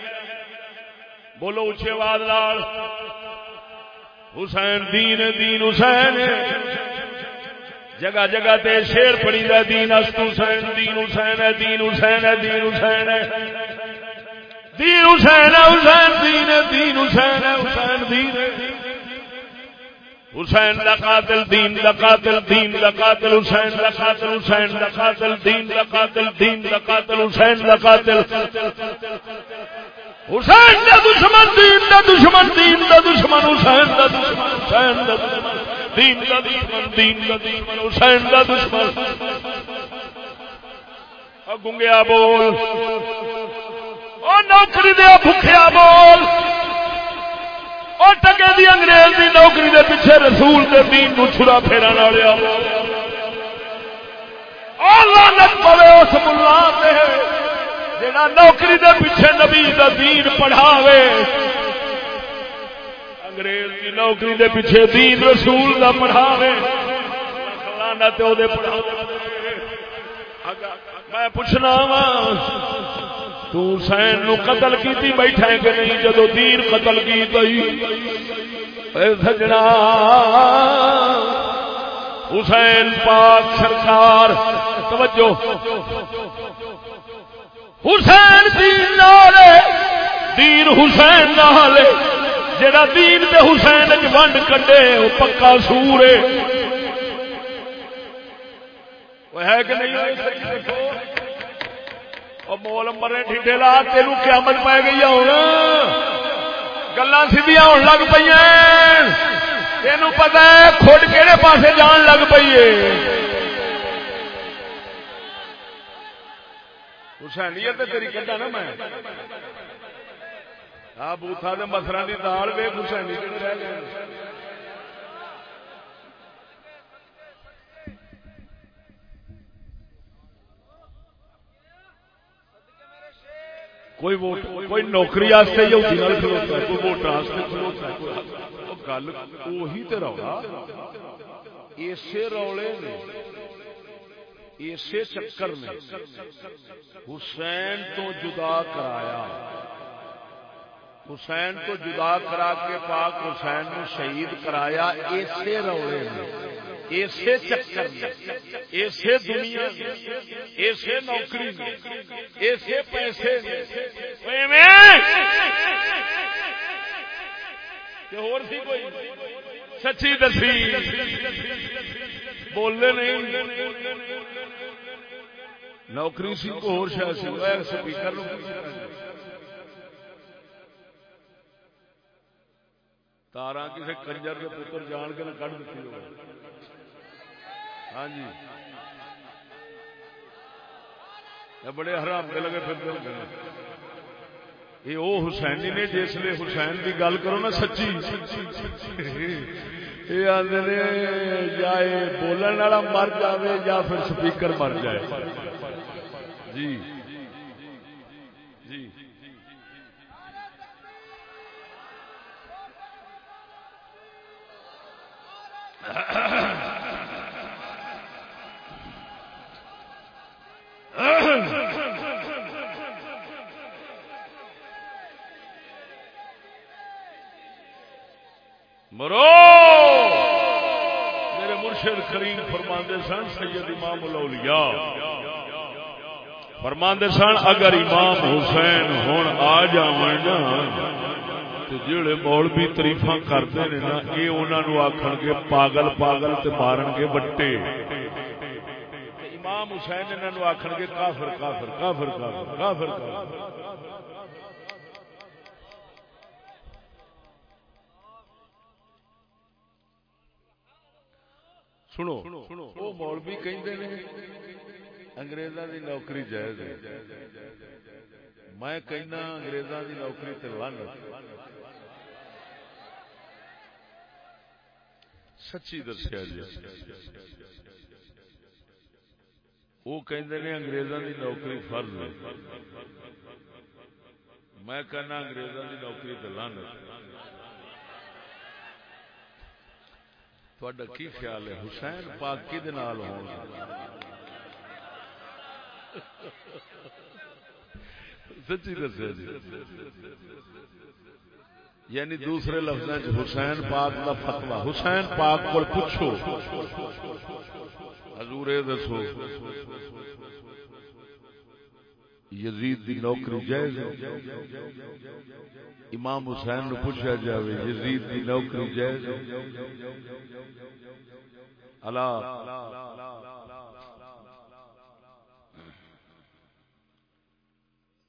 بولو اچھے آواز لال حسین، دین دین حسین۔ جگہ جگہ تے شیر پڑی دا دین است حسین دین حسین ہے دین حسین ہے دین حسین ہے دین حسین ہے حسین دین دین حسین ہے حسین دین حسین دا قاتل دین دا قاتل دین دا قاتل حسین دا قاتل حسین دا قاتل دین دا قاتل دین دا قاتل حسین دا قاتل حسین دا دشمن دین دا دشمن دین دا دشمن حسین دا دشمن حسین دا دشمن دین دا دشمن، دین دا دشمن، حسین دا دشمن۔ گنگیا بول۔ نوکری دیا بھوکیا بول۔ اور ٹکے دی انگریز دی نوکری دے پیچھے رسول دے دین نو چھڑا پھیرا والیا لانت پوے اس ملا تے جڑا نوکری دے پیچھے نبی دا دین پڑھاوے۔ انگریز دی نوکری دے پیچھے دین رسول دا پڑھاوے لانت او دے پڑھاوے میں پوچھنا وا، تو حسین نو قتل کیتی بیٹھا ہے کہ نہیں؟ جدو دین قتل کی گئی. اے سجنا، حسین پاک سرکار، توجہ. حسین دین نالے، دین حسین نالے. جڑا دین دے حسین چ ونڈ کڈے وہ پکا سور ہے۔ کہ نہیں مول مرے ٹھیڈے لا تین قیامت پی گئی ہونا گلا سیدیا ہو لگ پہ تین پتا ہے خود کہڑے پاسے جان لگ پی حسینیت تیری کھا میں؟ ہاں بوتھا مسرا کی دال وے حسینی رہ گئے؟ کوئی ووٹ، کوئی نوکری واسطے کھلوتا ہے، کوئی ووٹ واسطے کھلوتا ہے گل رولا رولے نے اسی چکر میں حسین تو جدا کرایا۔ حسین کو جدا کرا کے پاک حسین نو شہید کرایا اسی روڑے میں اسی چکر میں اسی دنیا میں اسی نوکری میں اسی پیسے میں۔ سچی دسی۔ بولنے نہیں۔ نوکری سی کو اور شاید سپیکر تارا کسی کنجر کے پتر جان کے کٹ دیتی ہو ہاں جی بڑے حرام کے لگے پھر یہ وہ حسینی نے جس لیے حسین کی گل کرو نا سچی یہ آدھے یا بولن والا مر جائے یا پھر سپیکر مر جائے جی مرو میرے مرشد کریم فرماندے سن سید امام الاولیاء۔ فرماندے سن اگر امام حسین ہون آ جاون نا تے جڑے مولوی تعریفاں کرتے نے نا، اے انہاں نو آکھن گے پاگل پاگل تے مارن گے وٹے امام حسین انہاں نو آکھن گے کافر کافر کافر کافر کافر کافر۔ سنو وہ مولوی کہندے نے انگریزاں دی نوکری جائز ہے میں کہنا انگریزاں دی نوکری تے لعنت سچی دسیا جی وہ کہندے نے انگریزاں دی نوکری فرض ہے میں کہنا انگریزاں دی نوکری تے لعنت تھوڑا کی خیال ہے حسین پاک کی دنال ہوں سچی دسیا جی یعنی دوسرے لفظ حسین پاک کا فتوا حسین پاک کو پوچھو حضور دسو یزید دی نوکری جائز امام حسین نو پوچھا جاوے، یزید دی نوکری جائز اللہ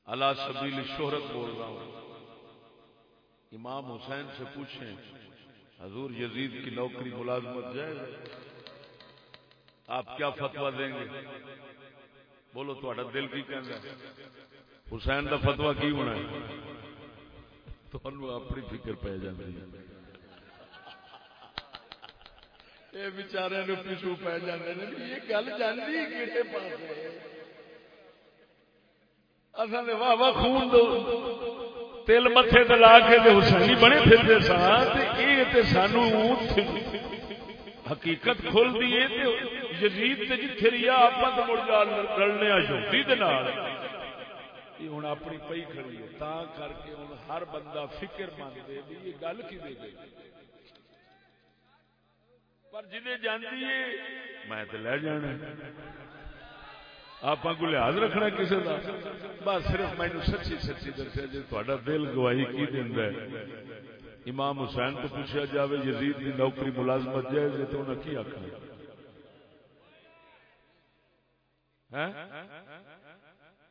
اللہ سبیل شہرت بول رہا ہوں۔ امام حسین سے پوچھیں، حضور یزید کی نوکری ملازمت جائز آپ کیا فتوا دیں گے؟ بولو تا دل کی کہنا حسین کا فتوا کی ہونا اپنی فکر پی جاتی یہ بچارے پیچھو پی جانے یہ گل جانی کہڑے پاس اصل واہ واہ خون دو۔ تل متے لا کے حسینی بنے پھرتے سا سانو حقیقت کھل دی یزید تے جتھے ریا اپنا تو مڑ جا رلنے یہودی دے نال۔ یہ ہن اپنی پئی کھڑی ہے، تا کر کے ہن ہر بندہ فکر مند دے بھی یہ گل کی دے گئی پر جدے جاندی ہے، میں تے لے جانا آپ کو لحاظ رکھنا کسی کا بس صرف مینو سچی سچی دسیا جی تا دل گواہی کی دینا ہے؟ امام حسین کو پوچھا جائے یزید کی نوکری ملازمت جائز ہے تو انہیں کی آخر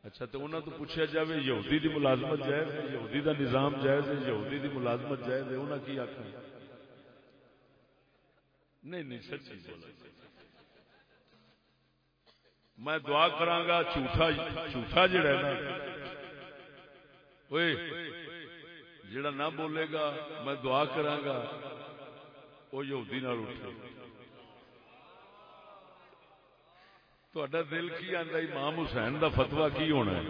اچھا تو انہوں تو پوچھا جائے یہودی دی ملازمت جائز ہے، یہودی دا نظام جائز ہے، یہودی دی ملازمت جائز ہے انہیں کی آخر نہیں نہیں، سچی بولا میں دعا کرانگا جھوٹا جھوٹا جڑا ہے نا، اوئے جڑا نہ بولے گا، میں دعا کرانگا وہ یہودی نال اٹھے۔ تھوڑا دل کی آتا امام حسین دا فتوا کی ہونا ہے۔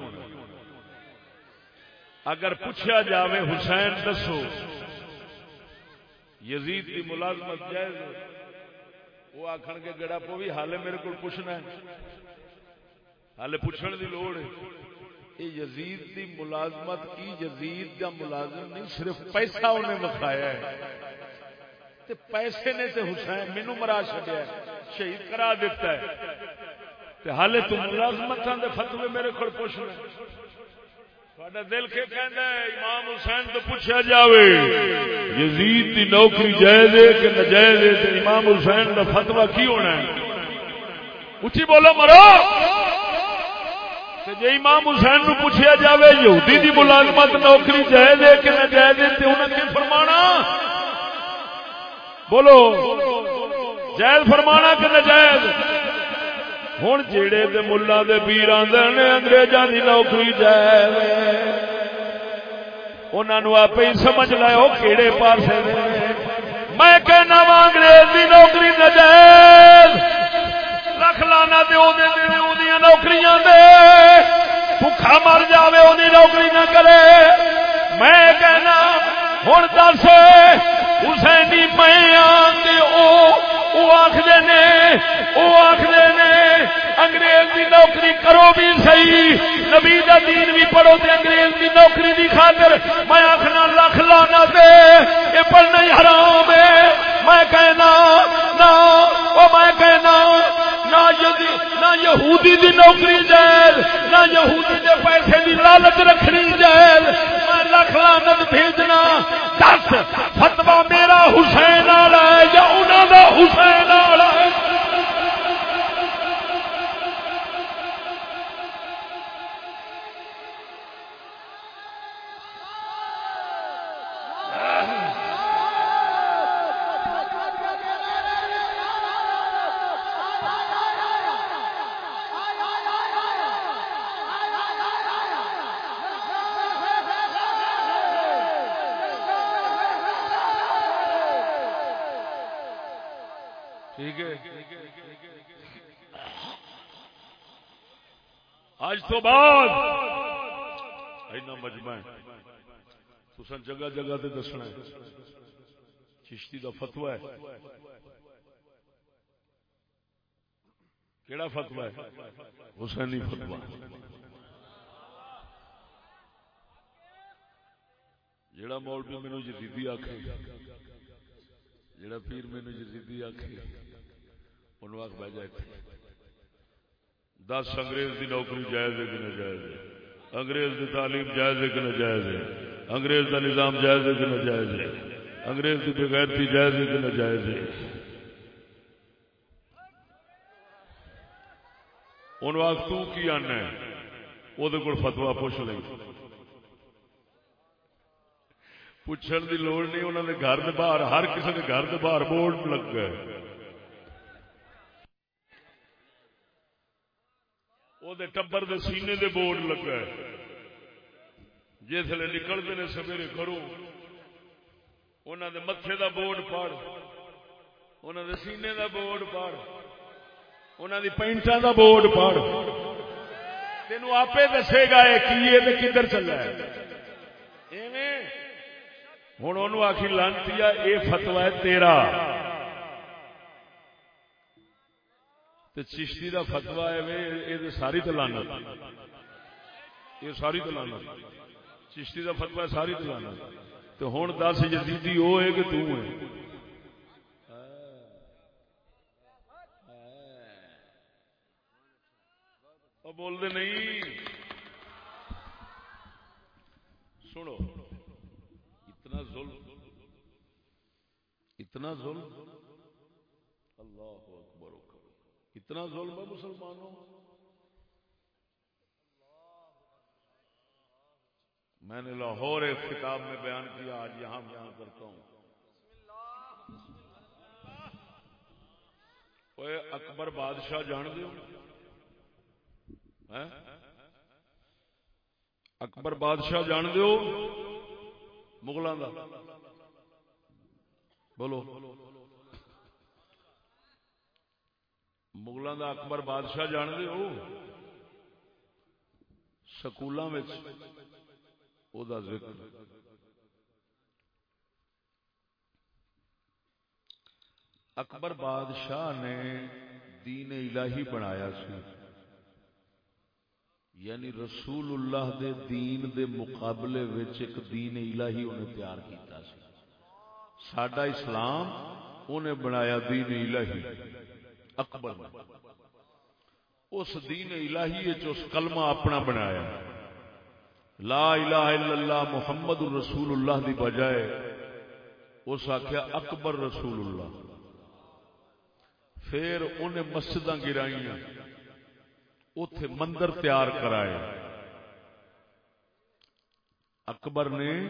اگر پوچھا جاوے، حسین دسو، یزید کی ملازمت جائز وہ آخر کے گڑا پو بھی حال میرے کو پوچھنا ہے۔ ہال پوچھنے کی لوڑ یہ یزید دی ملازمت کی، یزید کا ملازم نہیں، صرف پیسہ انہیں وکھایا ہے۔ تے پیسے نے تے حسین مینو مرا چڈیا شہید کرا دیتا ہے۔ تے حالے تو ملازمت دے فتوے میرے کو پوچھنا دل کے کہندا ہے، امام حسین تو پوچھا جاوے۔ یزید دی نوکری جائز ہے کہ ناجائز ہے؟ تے امام حسین دا فتوی کی ہونا ہے؟ اچھی بولو مرو۔ جی امام حسین نو پوچھا جائے یہودی دی ملازمت نوکری جائز ہے کہ نہ جائز ہے انہیں کی فرمانا؟ بولو، جائز فرمانا کہ نہ جائز ہوں جیڑے دے ملا دے پیر آدھے انگریزاں دی نوکری جائز انہوں آپ ہی سمجھ لے کہڑے پاسے میں کہنا وا، انگریز دی نوکری نہ جائز لکھ لانا نوکریاں دے بھوکا مر جائے وہ نوکری نہ کرے۔ میں کہنا ہوں دس حسینی میں آخر نے وہ آخر نے، انگریز کی نوکری کرو بھی صحیح، نبی کا دین بھی پڑھو تے انگریز کی نوکری کی خاطر۔ میں آخنا لکھ لانا دے یہ پڑھنا ہی حرام ہے۔ میں کہنا، نہ وہ میں کہنا نہ یہودی دی نوکری جائز نہ یہودی دے پیسے دی لالچ رکھنی جائز میں لکھ لانت بھیجنا، دس فتوا میرا حسین والا ہے یا انہوں دا حسین والا اج تو بعد۔ اینا مجمع تسا جگہ جگہ تے دسنا ہے۔ چشتی دا فتوا ہے۔ کیڑا فتوا ہے؟ حسینی فتوا جڑا مولوی مینو جدیدی آکھے جڑا پیر مینو جدیدی آکھے، انہوں آخ بہ جائے۔ دس انگریز دی نوکری جائز ہے کہ نہ ہے؟ انگریز دی تعلیم جائز ہے کہ نہ جائز ہے؟ انگریز دا نظام جائز ہے کہ نہ ہے؟ انگریز کی بغیرتی جائز ہے کہ نہ ہے؟ ان وقت تو کی آنا ہے؟ وہ فتوا پوچھ لیں۔ پوچھنے کی لوڑ نہیں انہوں نے گھر کے باہر، ہر کسی کے گھر باہر بورڈ لگ گئے وہ ٹبر دے سینے دے بورڈ لگا ہے۔ جسے نکلتے ہیں سویرے کرو انہوں دے متے دا بورڈ پڑ انہوں دے سینے دا بورڈ پڑ انہوں دی پینٹا دا بورڈ پڑ تین آپ دسے گا کی کدھر چلا ہے۔ ہوں انہوں آخی لانتی یہ فتوا ہے تیرا۔ چشتی کا فتوا ہے یہ ساری تلانا یہ ساری تلانا چشتی کا فتوا ساری تلانا تو ہوں دس جدیدی وہ ہے کہ تو بول دے نہیں۔ سنو۔ اتنا ظلم اتنا ظلم۔ اللہ اتنا ظلم ہے مسلمانوں میں۔ نے لاہور ایک کتاب میں بیان کیا، آج یہاں بیان کرتا ہوں۔ اکبر بادشاہ جان دو اکبر بادشاہ جان دو مغلوں کا بولو۔ مغلوں کا اکبر بادشاہ جانتے ہو سکولوں ذکر اکبر بادشاہ نے دین الہی بنایا سی یعنی رسول اللہ دے دین دے مقابلے وچ ایک دین الہی انہیں تیار کیتا سی ساڈا اسلام انہیں بنایا دین الہی اکبر نے۔ اس دین الہی اس کلمہ اپنا بنایا۔ لا الہ الا اللہ محمد رسول اللہ دی بجائے اس آخیا اکبر رسول اللہ پھر انہیں مسجد گرائیاں۔ اتے مندر تیار کرائے۔ اکبر نے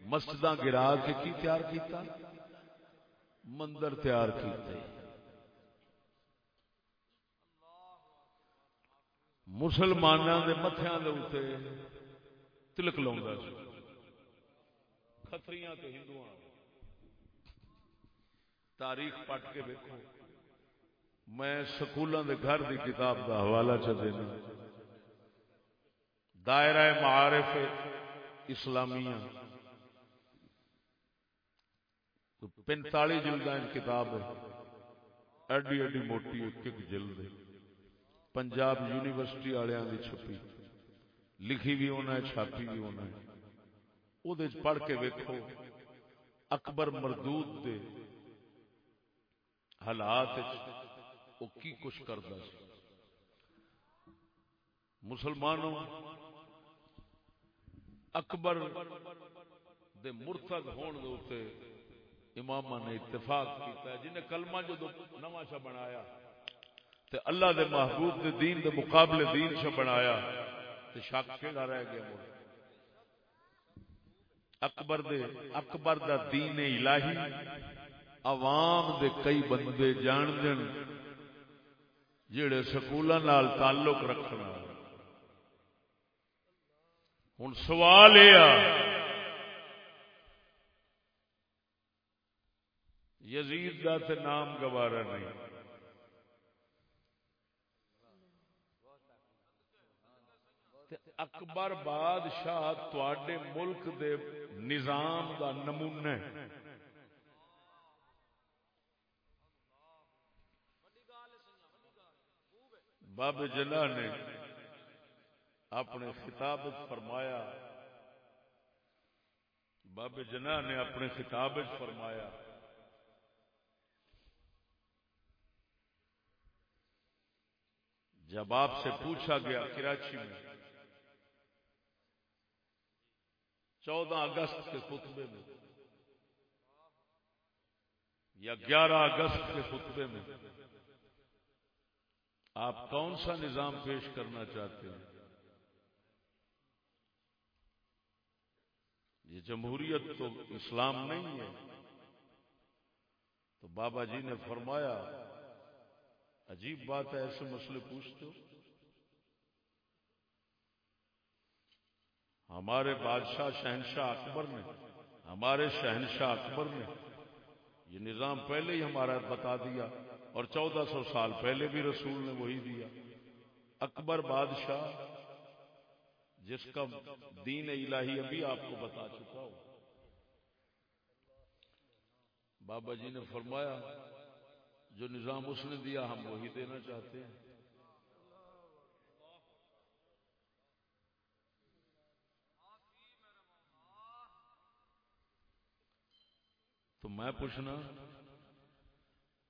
مسجد گرا کے کی تیار کیتا؟ مندر تیار کیتے مسلمانوں کے متھیا کے تلک لا کتری ہندو تاریخ پٹ کے دیکھو میں سکولوں دے گھر دی کتاب دا حوالہ چ دینا۔ دائرہ معارف اسلامیہ۔ پینتالی جلد کتاب ہے۔ ایڈی ایڈی موٹی ایک ایک جلد ہے۔ پنجاب یونیورسٹی والوں کی چھپی۔ لکھی بھی ہونا ہے، چھاپی بھی ہونا ہے۔ وہ پڑھ کے ویکو اکبر مردود دے حالات وہ کی کچھ کرتا مسلمانوں، اکبر دے مرتد ہون دے امام نے اتفاق کیتا جنہیں کلمہ جو نواں بنایا تے اللہ دے محبوب دے دین دے مقابلے دین سے بنایا۔ تے شک کیڑا رہ گیا مڑ۔ اکبر دے اکبر دا دین الہی۔ عوام دے کئی بندے جان دین۔ جڑے سکولوں نال تعلق رکھنا۔ ہوں سوال یہ یزید دا تے نام گوارا نہیں۔ اکبر بادشاہ تے ملک دے نظام دا نمونہ باب جلا نے اپنے خطاب فرمایا۔ باب جنا نے اپنے خطاب فرمایا۔ جب آپ سے پوچھا گیا کراچی میں چودہ اگست کے خطبے میں۔ یا گیارہ اگست کے خطبے میں۔ آپ کون سا نظام پیش کرنا چاہتے ہیں؟ یہ جمہوریت تو اسلام نہیں ہے۔ تو بابا جی نے فرمایا، عجیب بات ہے، ایسے مسئلے پوچھتے ہو۔ ہمارے بادشاہ شہنشاہ اکبر نے، ہمارے شہنشاہ اکبر نے یہ نظام پہلے ہی ہمارا بتا دیا اور چودہ سو سال پہلے بھی رسول نے وہی دیا۔ اکبر بادشاہ، جس کا دین الہی ابھی آپ کو بتا چکا ہو بابا جی نے فرمایا، جو نظام اس نے دیا، ہم وہی دینا چاہتے ہیں۔ تو میں پوچھنا،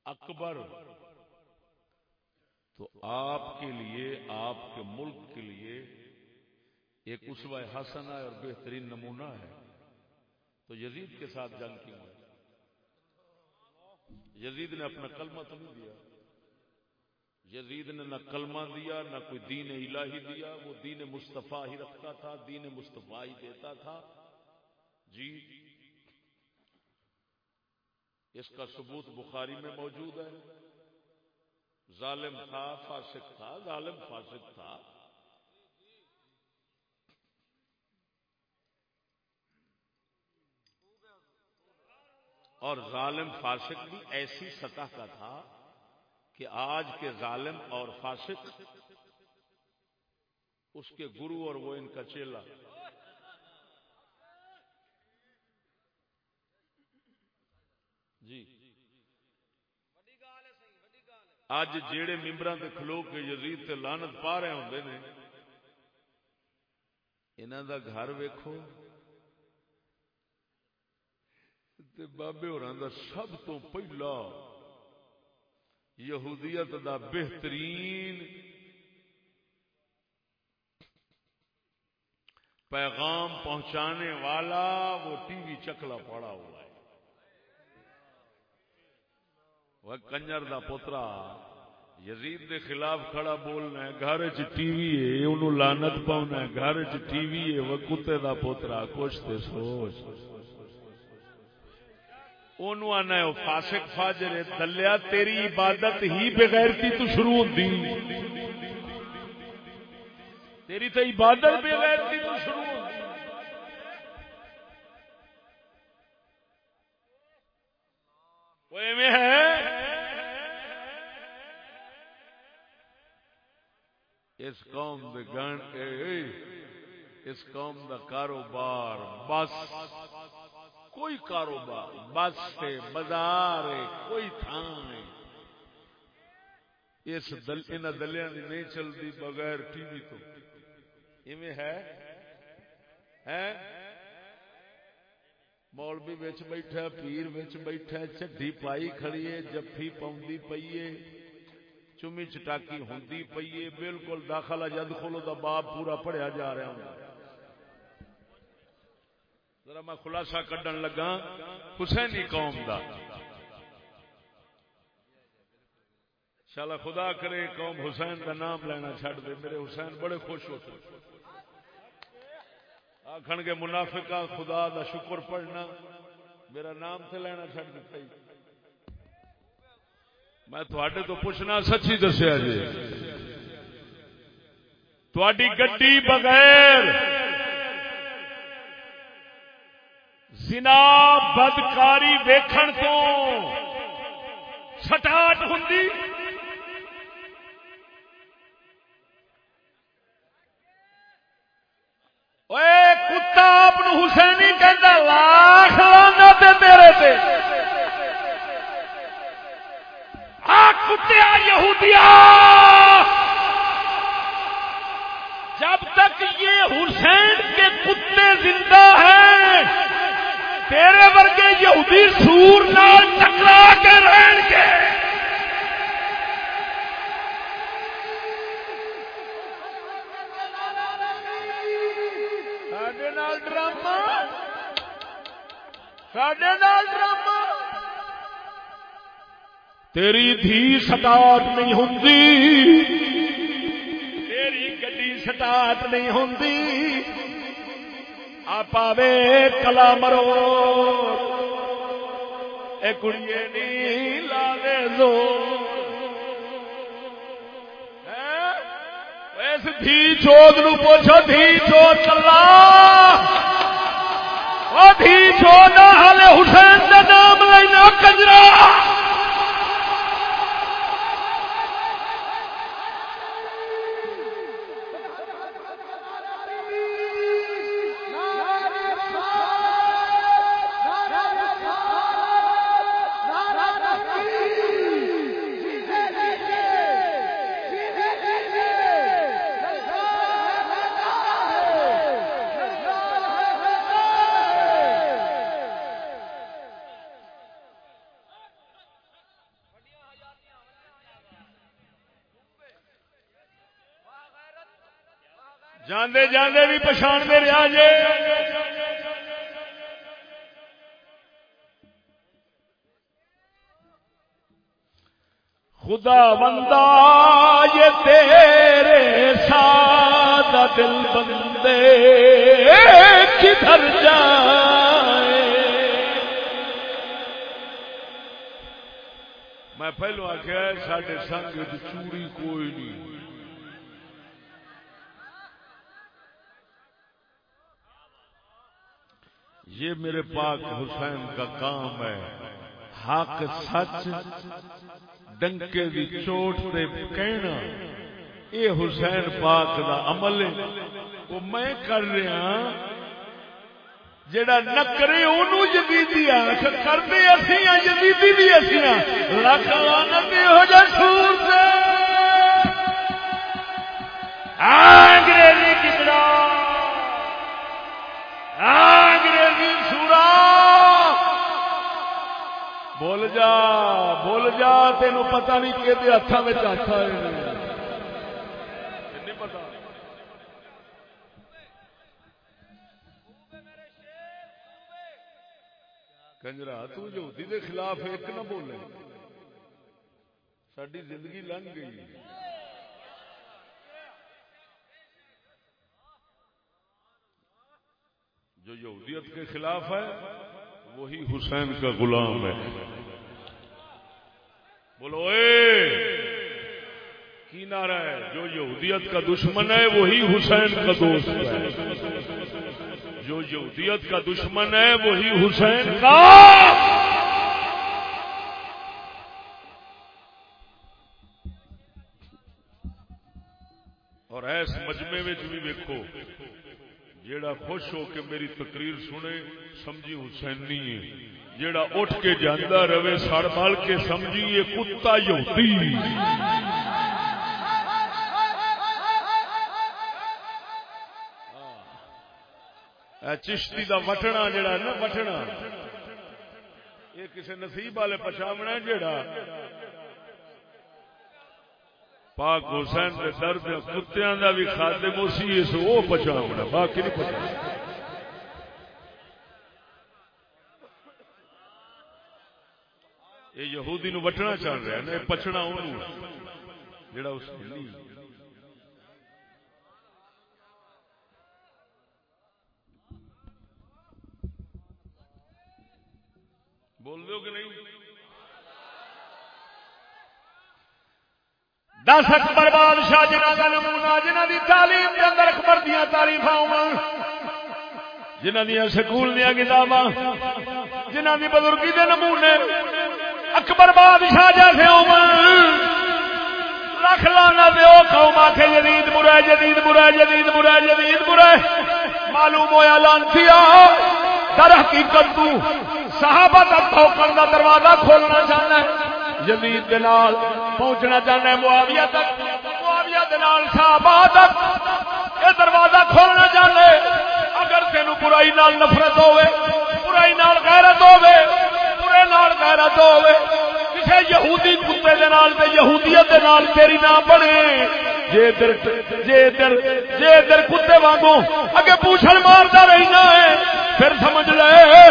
اکبر، تو آپ کے لیے، آپ کے ملک کے لیے ایک اسوا حسن ہے اور بہترین نمونہ ہے۔ تو یزید کے ساتھ جنگ کیوں ہے؟ یزید نے اپنا کلمہ تو نہیں دیا۔ یزید نے نہ کلمہ دیا، نہ کوئی دین الہی دیا، وہ دین مصطفیٰ ہی رکھتا تھا، دین مصطفیٰ ہی دیتا تھا۔ جی اس کا ثبوت بخاری میں موجود ہے۔ ظالم تھا، فاسق تھا، ظالم فاسق تھا۔ اور ظالم فاسق بھی ایسی سطح کا تھا کہ آج کے ظالم اور فاسق، اس کے گرو اور وہ ان کا چیلا جی اج جیڑے ممبر کے کھلو کے یزید تے لانت پا رہے ہوں نے انہوں دا گھر ویکھو تے بابے ہوراں دا سب تو پہلا یہودیت دا بہترین پیغام پہنچانے والا وہ ٹی وی چکلا پڑا ہوا ہے۔ وہ کنجر دا پوترا یزید دے خلاف کھڑا بولنا ہے گھر چ ٹی وی ہے انہوں لانت پاؤنا ہے گھر چ ٹی وی ہے وہ کتے دا پوترا کچھ تے سوچ اونوں آنا ہے فاسق فاجر دلیا تیری عبادت ہی بغیرتی تو شروع ہوندی تیری تو عبادت بغیرتی تو شروع ہوندی وہ ایویں ہے اس قوم دے گن اس قوم دا کاروبار بس، کوئی کاروبار بس سے بازار کوئی تھان اس دل، ان دلیاں دی نہیں چلتی بغیر ٹی وی تو۔ ایویں ہے؟ ہے؟ مولوی بچ بیٹھا، پیر بچ بیٹھا، چڈی پائی کھڑی ہے جفی پاؤں پئی ہے چمی چٹاکی ہوندی پئی ہے بالکل داخلہ جد کھولو دا باب پورا پڑھیا جا رہا ہوں۔ ذرا میں خلاصہ کڈن لگا، حسینی قوم دا۔ شالا خدا کرے، قوم حسین کا نام لینا چھڑ دے، میرے حسین بڑے خوش ہو آخن کے منافقہ، خدا دا شکر پڑھنا، میرا نام سے لینا چھڑ دیتا ہی میں تھوڑے تو پوچھنا سچی دسیا جی۔ تھوڑی گڈی بغیر زنا بدکاری ویکھن تو سٹاٹ ہوں کتا اپن حسینی کہتا لاکھ لانا میرے تے۔ کتیا یہودیا جب تک یہ حسین کے کتے زندہ ہیں، تیرے ورگے یہودی سور نال ٹکرا کے رہن گے۔ ڈرامہ۔ سڈے ڈرامہ۔ تیری دھی سٹاٹ نہیں ہوں تیری گڈی سٹاٹ نہیں ہوں آپ کلا مرو۔ اے کڑیے نہیں لا دے دو اس دھی چوت نو پوچھو، دھی چوت چلا دھی چوت ہالے حسین کا نام لینا کجرا جاندے جاندے بھی پچھان دے رہا جے خدا بندہ یہ تیرے ساتھ دل بندے کدھر جائے میں پہلو آخیا سڈے سنگ چوڑی کوئی نہیں یہ میرے پاک حسین کا کام ہے۔ حق سچ، ڈنکے دی چوٹ تے کہنا۔ اے حسین پاک دا عمل ہے۔ وہ میں کر رہا ہاں۔ جڑا نہ کرے اونوں جدیدی آکھ اچھا کرتے اسی ہیں جدیدی بھی اسی ہیں۔ لاکھ لعنت ہو جا سور سے۔ ہاں، انگریزی کتنا انگریزی سورا بول جا بول جا تین پتا نہیں کہ ہاتھوں میں ہاتھ پتا کنجرا تہودی دے خلاف ایک نہ بولے۔ ساری زندگی لنگ گئی۔ جو یہودیت کے خلاف ہے وہی حسین کا غلام ہے۔ بولو، اے، کی نعرہ ہے؟ جو یہودیت کا دشمن ہے، وہی حسین کا دوست ہے۔ جو یہودیت کا دشمن ہے، وہی حسین کا۔ اور ایس مجمے میں بھی ویکو جیڑا خوش ہو کے میری تقریر سنے، سمجھی حسینی ہے۔ جیڑا اٹھ کے جانا رہے سڑ بال کے سمجھی یہ کتا یہودی چشتی دا وٹنا جڑا نا وٹنا یہ کسی نصیب والے پچھاونا جڑا پاک حسین کے درد کتوں کا بھی خادم اسی اس، وہ پچھاونا، باقی نہیں پچھا یہ یہودی نو وٹنا چاہ رہا ہے پچھنا انہوں جڑا اس نہیں۔ بول دو کہ نہیں؟ دس اکبر بادشاہ جنہ کا نمونہ جنہ دی تعلیم کے اندر اکبر دیا تعریف جنہ دیا سکول دیا کتاباں جنہ دی بزرگی دے نمونے اکبر بادشاہ جیسے لکھ لانا دو قوم آخے جدید برا جدید برا جدید برا جدید برا معلوم ہوا لانتی در حقیقت تو صحابہ تک پہنچنے کا دروازہ کھولنا چاہنا ہے۔ جدید دلال پہنچنا چاہنا ہے، معاویہ تک۔ معاویہ دلال صحابہ تک یہ دروازہ کھولنا چاہنا ہے۔ اگر تین برائی نال نفرت ہوئے برائی نال غیرت ہوئے برے نال غیرت ہوے کسے یہودی کتے دے نال تے یہودیت دے نال تیری نہ بنے۔ جے ادھر جے ادھر جے ادھر کتے وانگو اگے پوچھن ماردا رہنا ہے، پھر سمجھ لے۔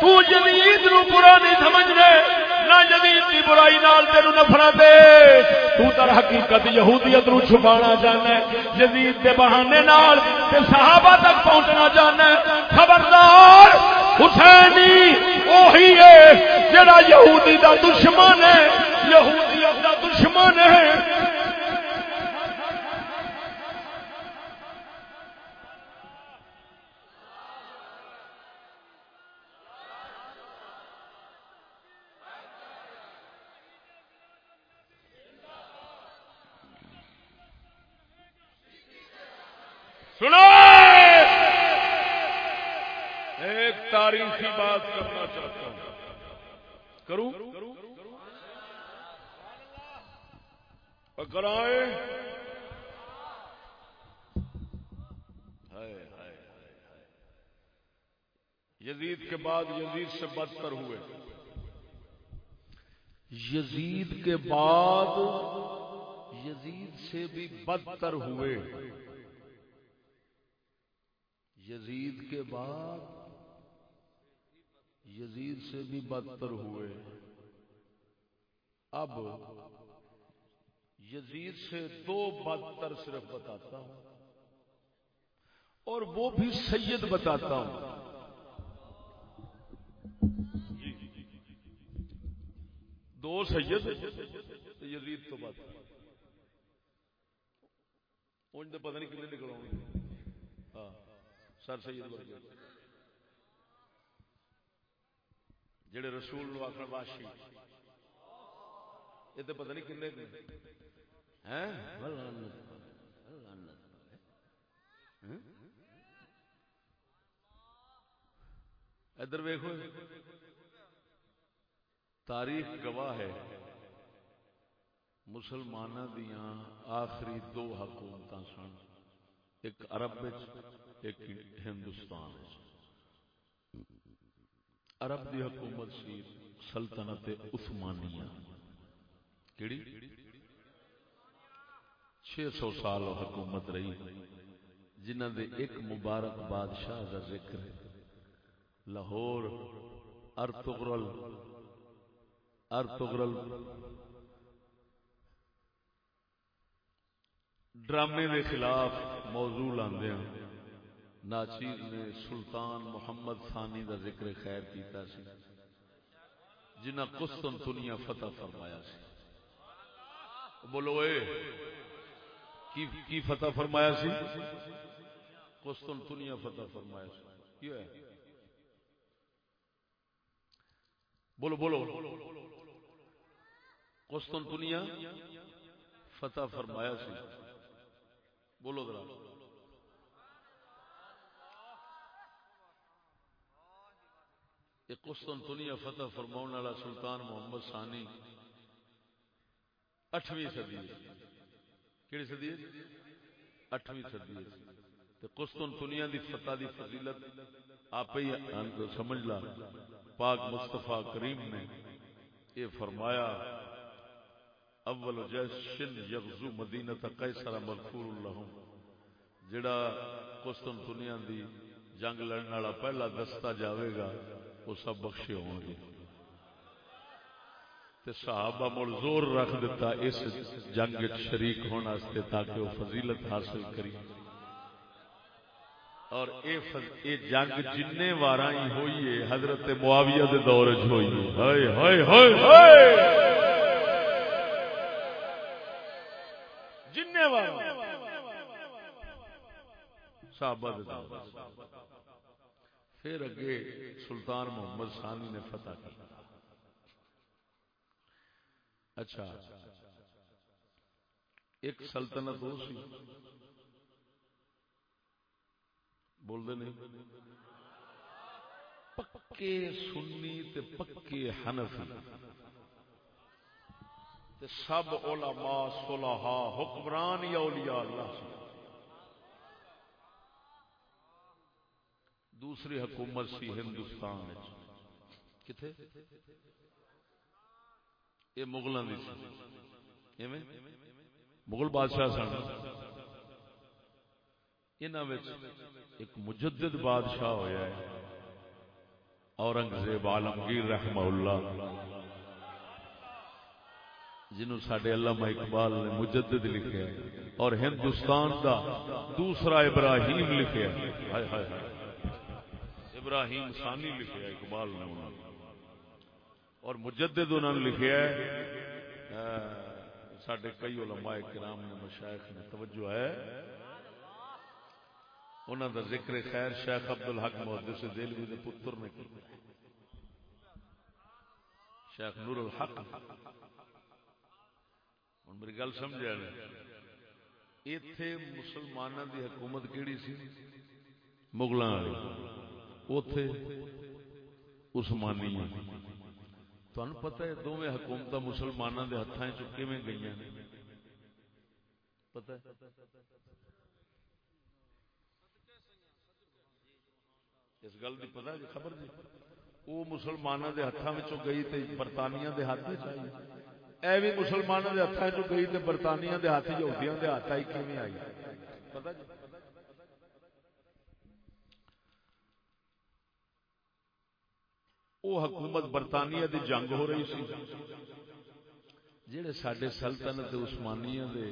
تو جدید نو برا نہیں سمجھ رہے نہ جدید کی برائی نال تیرو نفرت ہے تو در حقیقت یہودیت نو چھپانا جانا ہے، جدید دے بہانے نال تے صحابہ تک پہنچنا جانا ہے۔ خبردار، حسینی وہی ہے، جڑا یہودی دا دشمن ہے۔ یہودیت دا دشمن ہے سنو ایک تاریخی بات کرنا چاہتا ہوں کروں کرائے یزید کے بعد یزید سے بدتر ہوئے۔ یزید کے بعد یزید سے بھی بدتر ہوئے۔ یزید کے بعد یزید سے بھی بدتر ہوئے۔ اب یزید سے دو بدتر صرف بتاتا ہوں اور وہ بھی سید بتاتا ہوں۔ دو سید یزید تو بات پتہ نہیں کتنے نکل ہاں سر سید ورگے جڑے رسول نو آخر باشی یہ تو پتہ نہیں کنے ہاں؟ ادھر ویخو تاریخ گواہ ہے۔ مسلمانوں دیا آخری دو حکومت سن۔ ایک عرب ایک ہندوستان عرب دی حکومت سی سلطنت عثمانیہ۔ کیڑی؟ چھ سو سال حکومت رہی جنہ دے ایک مبارک بادشاہ کا ذکر ہے۔ لاہور ارتغرل ارتغرل ڈرامے کے خلاف موضوع لاندے ہیں ناچیر نے سلطان محمد ثانی دا ذکر خیر کیتا سی۔ جنہ قسطن دنیا فتح فرمایا سی۔ بولو اے کی, کی فتح فرمایا سی؟ قسطن دنیا فتح فرمایا سی۔ کیوں ہے؟ بولو بولو۔ قسطن دنیا فتح فرمایا سی۔ بولو ذرا۔ ایک قسطنطنیہ فتح فرماؤن والا سلطان محمد ثانی۔ اٹھویں صدی۔ کیڑی صدی؟ اٹھویں صدی۔ تے قسطنطنیہ دی فتح دی فضیلت آپ ہی سمجھ لا۔ پاک مصطفی کریم نے یہ فرمایا۔ اول جیشن یغزو مدینہ قیصر مغفور لهم جڑا قسطنطنیہ دی جنگ لڑن والا پہلا دستہ جاوے گا وہ سب بخشے ہوں گے۔ تے صحابہ مڑ زور رکھ دیتا اس جنگ شریک ہونے واسطے تاکہ وہ فضیلت حاصل کری۔ اور اے, فض... اے جنگ جن وارا ہی ہوئی ہے حضرت معاویہ دے دور وچ ہوئی ہے۔ ہائے ہائے ہائے ہائے جن وارا صحابہ پھر اگے سلطان محمد ثانی نے فتح کیا اچھا۔ ایک سلطنت ہو سی۔ بول دے نہیں۔ پکے سنی تے پکے حنفی۔ تے سب علماء صلحاء حکمران یا اولیاء اللہ سی دوسری حکومت سی ہندوستان کتنے یہ مغلوں کی مغل بادشاہ سن۔ ان ایک مجدد بادشاہ ہوا ہے۔ اورنگزیب عالمگیر رحمہ اللہ۔ جنہوں سڈے علامہ اقبال نے مجدد لکھے اور ہندوستان دا دوسرا ابراہیم لکھے ہائے ہائے ہائے۔ ابراہیم ثانی لکھیا اقبال نے انہوں اور مجدد انہوں نے لکھیا ہے۔ سڈے کئی علماء کرام نے، مشائخ نے توجہ ہے۔ انہوں دا ذکر خیر شیخ عبد الحق محدث دلوی دے پتر نے کیا شیخ نور الحق۔ ہوں میری گل سمجھا اتے مسلمانوں دی حکومت کیڑی سی؟ مغلوں والی۔ اتے اسمانی تمہیں پتا ہے دونوں حکومت مسلمانوں کے ہاتھوں چکے میں گئی پتا اس گل کی پتا جی خبر جی؟ وہ مسلمانوں کے ہاتھوں گئی تو برطانیہ کے ہاتھ چاہیے اے بھی مسلمانوں کے ہاتھوں چ گئی تو برطانیہ کے ہاتھ یہودیاں کے ہاتھ آئی کیون آئی؟ پتا جی؟ وہ حکومت برطانیہ دی جنگ ہو رہی سی جڑے سڈے سلطنت عثمانیہ دے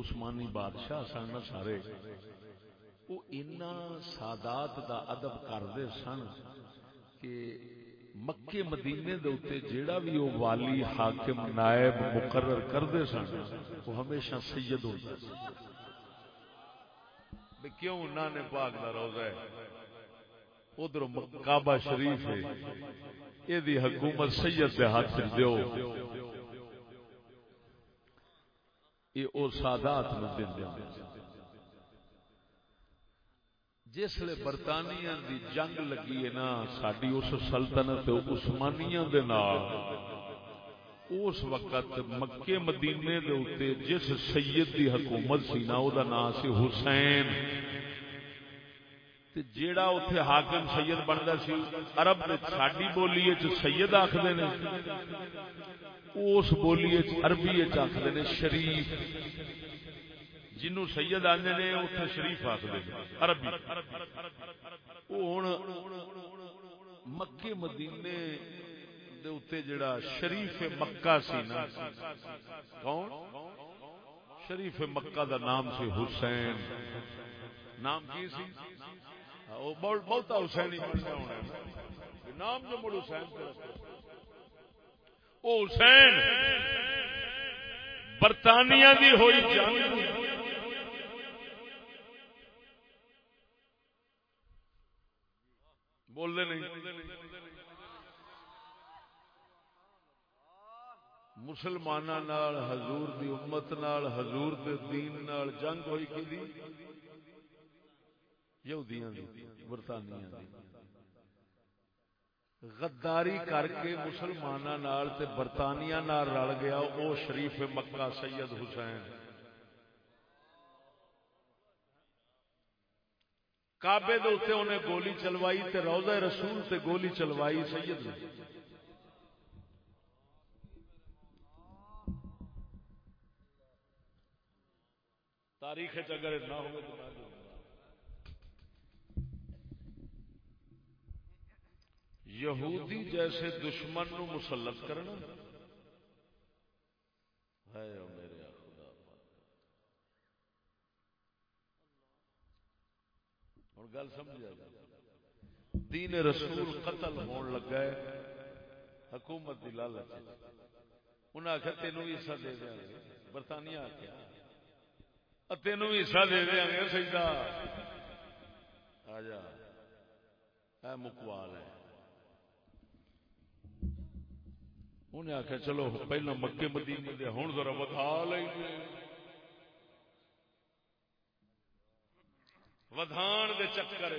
عثمانی بادشاہ سن سارے وہ اینا سادات دا ادب کرتے سن کہ مکے مدینے دے اوتے جیڑا بھی وہ والی حاکم نائب مقرر کرتے سن وہ ہمیشہ سید ہوتا کیوں انہوں نے پاک دا روزہ ہے ادھر کعبہ شریف ہے یہ حکومت سید دے ہاتھ دیو۔ یہ او سادات نو دین دے۔ جس لے برطانیہ دی جنگ لگی ہے نا، ساڈی اس سلطنت عثمانیہ دے نال، اس وقت مکے مدینے دے اوتے جس سید دی حکومت سی نا، او دا نام سی حسین۔ تے جیڑا اتے حاکم سید بنتا سی، عرب ساری بولی سید آخر نے، اس بولی عربی آخر نے شریف۔ جنو سید آدھے نے اتنے شریف آخر عربی۔ ہوں مکے مدینے دے جڑا شریف مکہ سی نا، کون؟ شریف مکہ دا نام سی حسین۔ نام کی سی؟ بہت حسین نام جو مڑ حسین او حسین، برطانیہ دی ہوئی جنگ۔ بول دے نہیں مسلمان حضور دی امت نال، حضور دے دین نال جنگ ہوئی کی دی یہودیاں دی برطانیہ دی۔ غداری کر کے مسلمانوں نال تے برطانیہ نال رل گیا، او شریف مکہ سید حسین۔ کعبے دے اوتے انہیں گولی چلوائی تے روضہ رسول تے گولی چلوائی سید۔ نے تاریخ اگر نہ ہوئے تو یہودی جیسے دشمن نو مسلط کرنا؟ ہے میرے خدا ہوں گل سمجھا دین رسول قتل ہون لگا ہے. حکومت دی لالچ انہیں آخر تینوں بھی حصہ دے دیا گے. برطانیہ آخیا تینوں بھی حصہ دے دیا گے سیدا آ جا. مکوال ہے. انہیں آخیا چلو پہلے مکے مدینے دے ہوں ذرا ودھا لیں ودھان دے چکر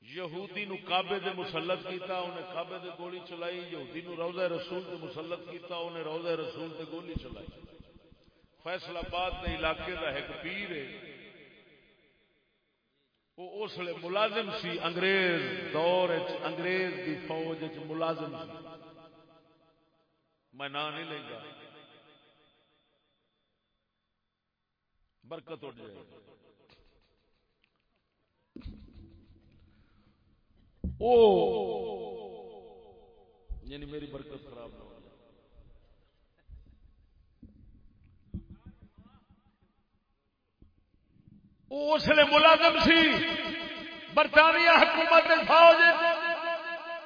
یہودی نو کعبے دے مسلط کیتا، انہیں کعبے دے گولی چلائی، یہودی نو روزہ رسول دے مسلط کیتا، انہیں روزہ رسول دے گولی چلائی۔ فیصلہ آباد دے علاقے دا ایک پیر ہے۔ وہ اس لیے ملازم سی، انگریز دور انگریز دی فوج ملازم سی۔ میں نہ نہیں لے گا برکت اٹھ جائے۔ او یعنی میری برکت خراب نہ ہو اس لیے ملازم سی۔ برطانیہ حکومت فوج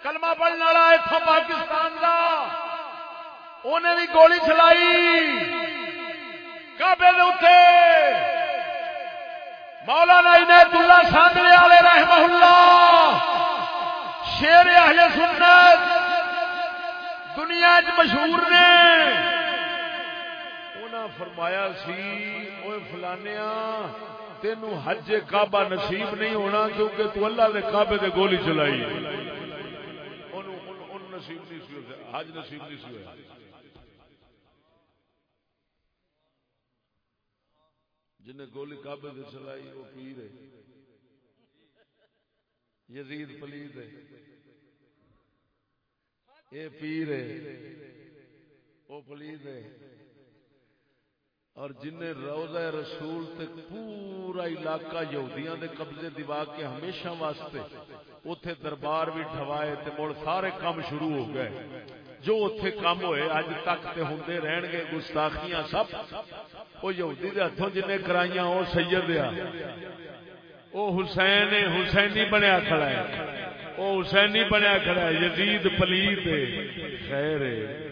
کلمہ پڑھنے والا اتوں پاکستان کا انہیں بھی گولی چلائی۔ کابے اتنے مولانا عنایت اللہ سانگلے والے رحمہ اللہ شیر اہل سنت۔ دنیا چ مشہور نے۔ انہاں فرمایا سی اوے فلانیاں تین حج کعبہ نصیب نہیں ہونا کیونکہ تو اللہ دے کعبے دے گولی چلائی نصیب نہیں سی حج نصیب نہیں سی جن گولی کعبے دے چلائی، وہ پیر ہے۔ یزید پلید ہے۔ یہ پیر ہے، وہ پلید ہے۔ اور جن روزہ رسول تے پورا علاقہ یہودیاں دے قبضے دیوا کے ہمیشہ واسطے اوتھے دربار بھی ٹھوائے تے مڑ سارے کام شروع ہو گئے۔ جو اوتھے کام ہوئے اج تک تے ہوندے رہن گے گستاخیاں سب۔ او یہودی دے ہتھوں جن کرائیاں او سید آ او حسین حسینی بنیا کھڑا ہے۔ او حسینی بنیا کھڑا ہے، یزید پلید خیر ہے۔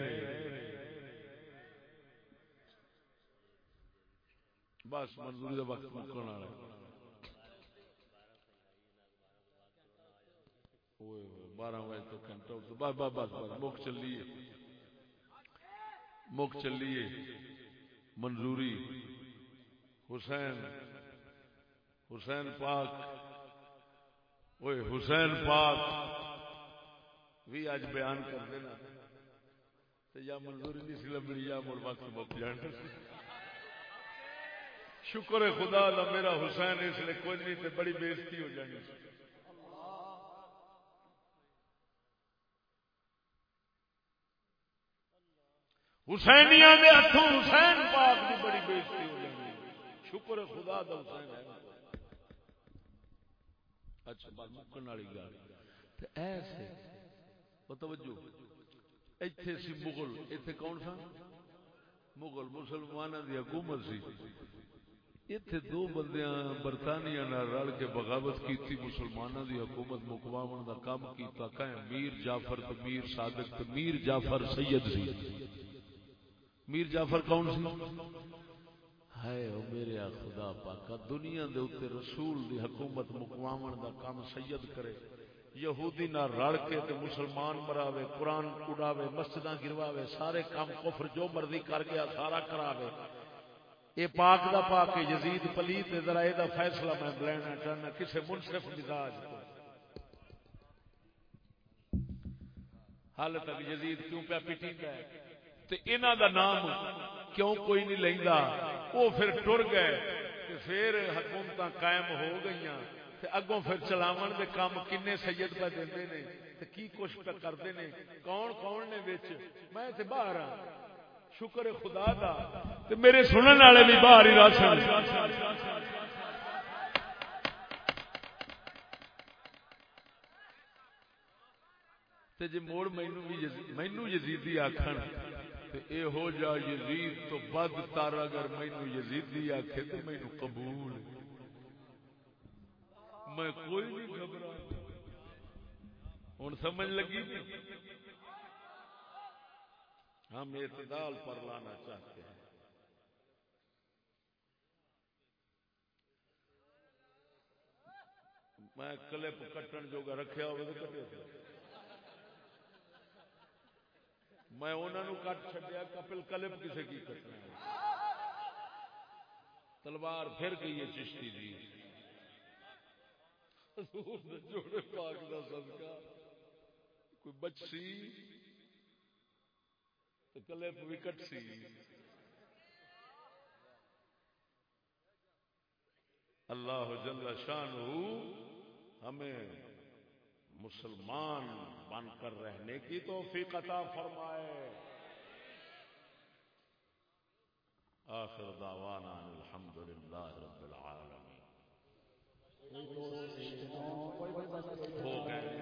بس منظوری کا وقت مکن والا بارہ بجے تو گھنٹہ بس بس بس بس مک چلیے۔ مک چلیے۔ منظوری۔ حسین حسین پاک۔ وہ حسین پاک۔ بھی اج بیان کر دینا۔ یا منظوری نہیں سی لبنی، یا مڑ وقت مک جانا شکر خدا دا میرا حسین اس لیے کوئی نہیں، تے بڑی بےزتی ہو جانی حسینیاں دے ہاتھوں حسین پاک دی بڑی بےزتی ہو جانی شکر خدا دا حسین ہے۔ اچھا بات مکن والی گل۔ تے ایسے توجہ۔ ایتھے سی مغل، ایتھے کون سا مغل مسلمانوں دی حکومت سی۔ اتنے دو بندیاں برطانیہ رل کے بغاوت کی مسلمانوں دی حکومت مکواو دا کام کیتا کہ میر جعفر تو میر صادق تو میر جعفر سید سی میر جعفر کون سی ہے او میرے خدا پاکا دنیا دے اوتے رسول دی حکومت مکواو دا کام سید کرے یہودی نہ رل کے تے مسلمان مراوے قرآن اڑاوے مسجداں گرواوے سارے کام کفر جو مرضی کر گیا سارا کراوے اے پاک دا پاک یزید پلیت ذرا اے دا فیصلہ میں لینا چاہنا، کسے منصف مزاج کو۔ حال تک یزید کیوں پہ پیٹیندا ہے؟ تے انہاں دا نام کیوں کوئی نہیں لیندا؟ او پھر ٹر گئے تے پھر حکومتاں قائم ہو گئیاں۔ تے اگوں پھر چلاون دے کام کنے سید پہ دیندے نے۔ تے کی کچھ پہ کردے نے؟ کون کون نے وچ؟ میں تے باہر ہاں شکر خدا دا تے میرے سنن والے بھی باہر ہی راشن تے جے موڑ مینوں بھی مینوں یزیدی آکھن تے اے ہو جا یزید تو بد تار اگر مینوں یزیدی آکھے تے مینوں قبول۔ میں کوئی نہیں گھبرا۔ ہن سمجھ لگی؟ ہم اعتدال پر لانا چاہتے ہیں۔ میں کلپ کٹن جو رکھا ہو میں انہوں کٹ چڈیا کپل کلپ کسی کی کٹنا تلوار پھر گئی ہے چشتی دی۔ جوڑے پاک دا صدقہ۔ کوئی بچی کلپ وکٹ سی۔ اللہ جل شان ہمیں مسلمان بن کر رہنے کی تو عطا فرمائے۔ آخر دعوانا الحمد للہ رب العالمین۔ ہو گئے۔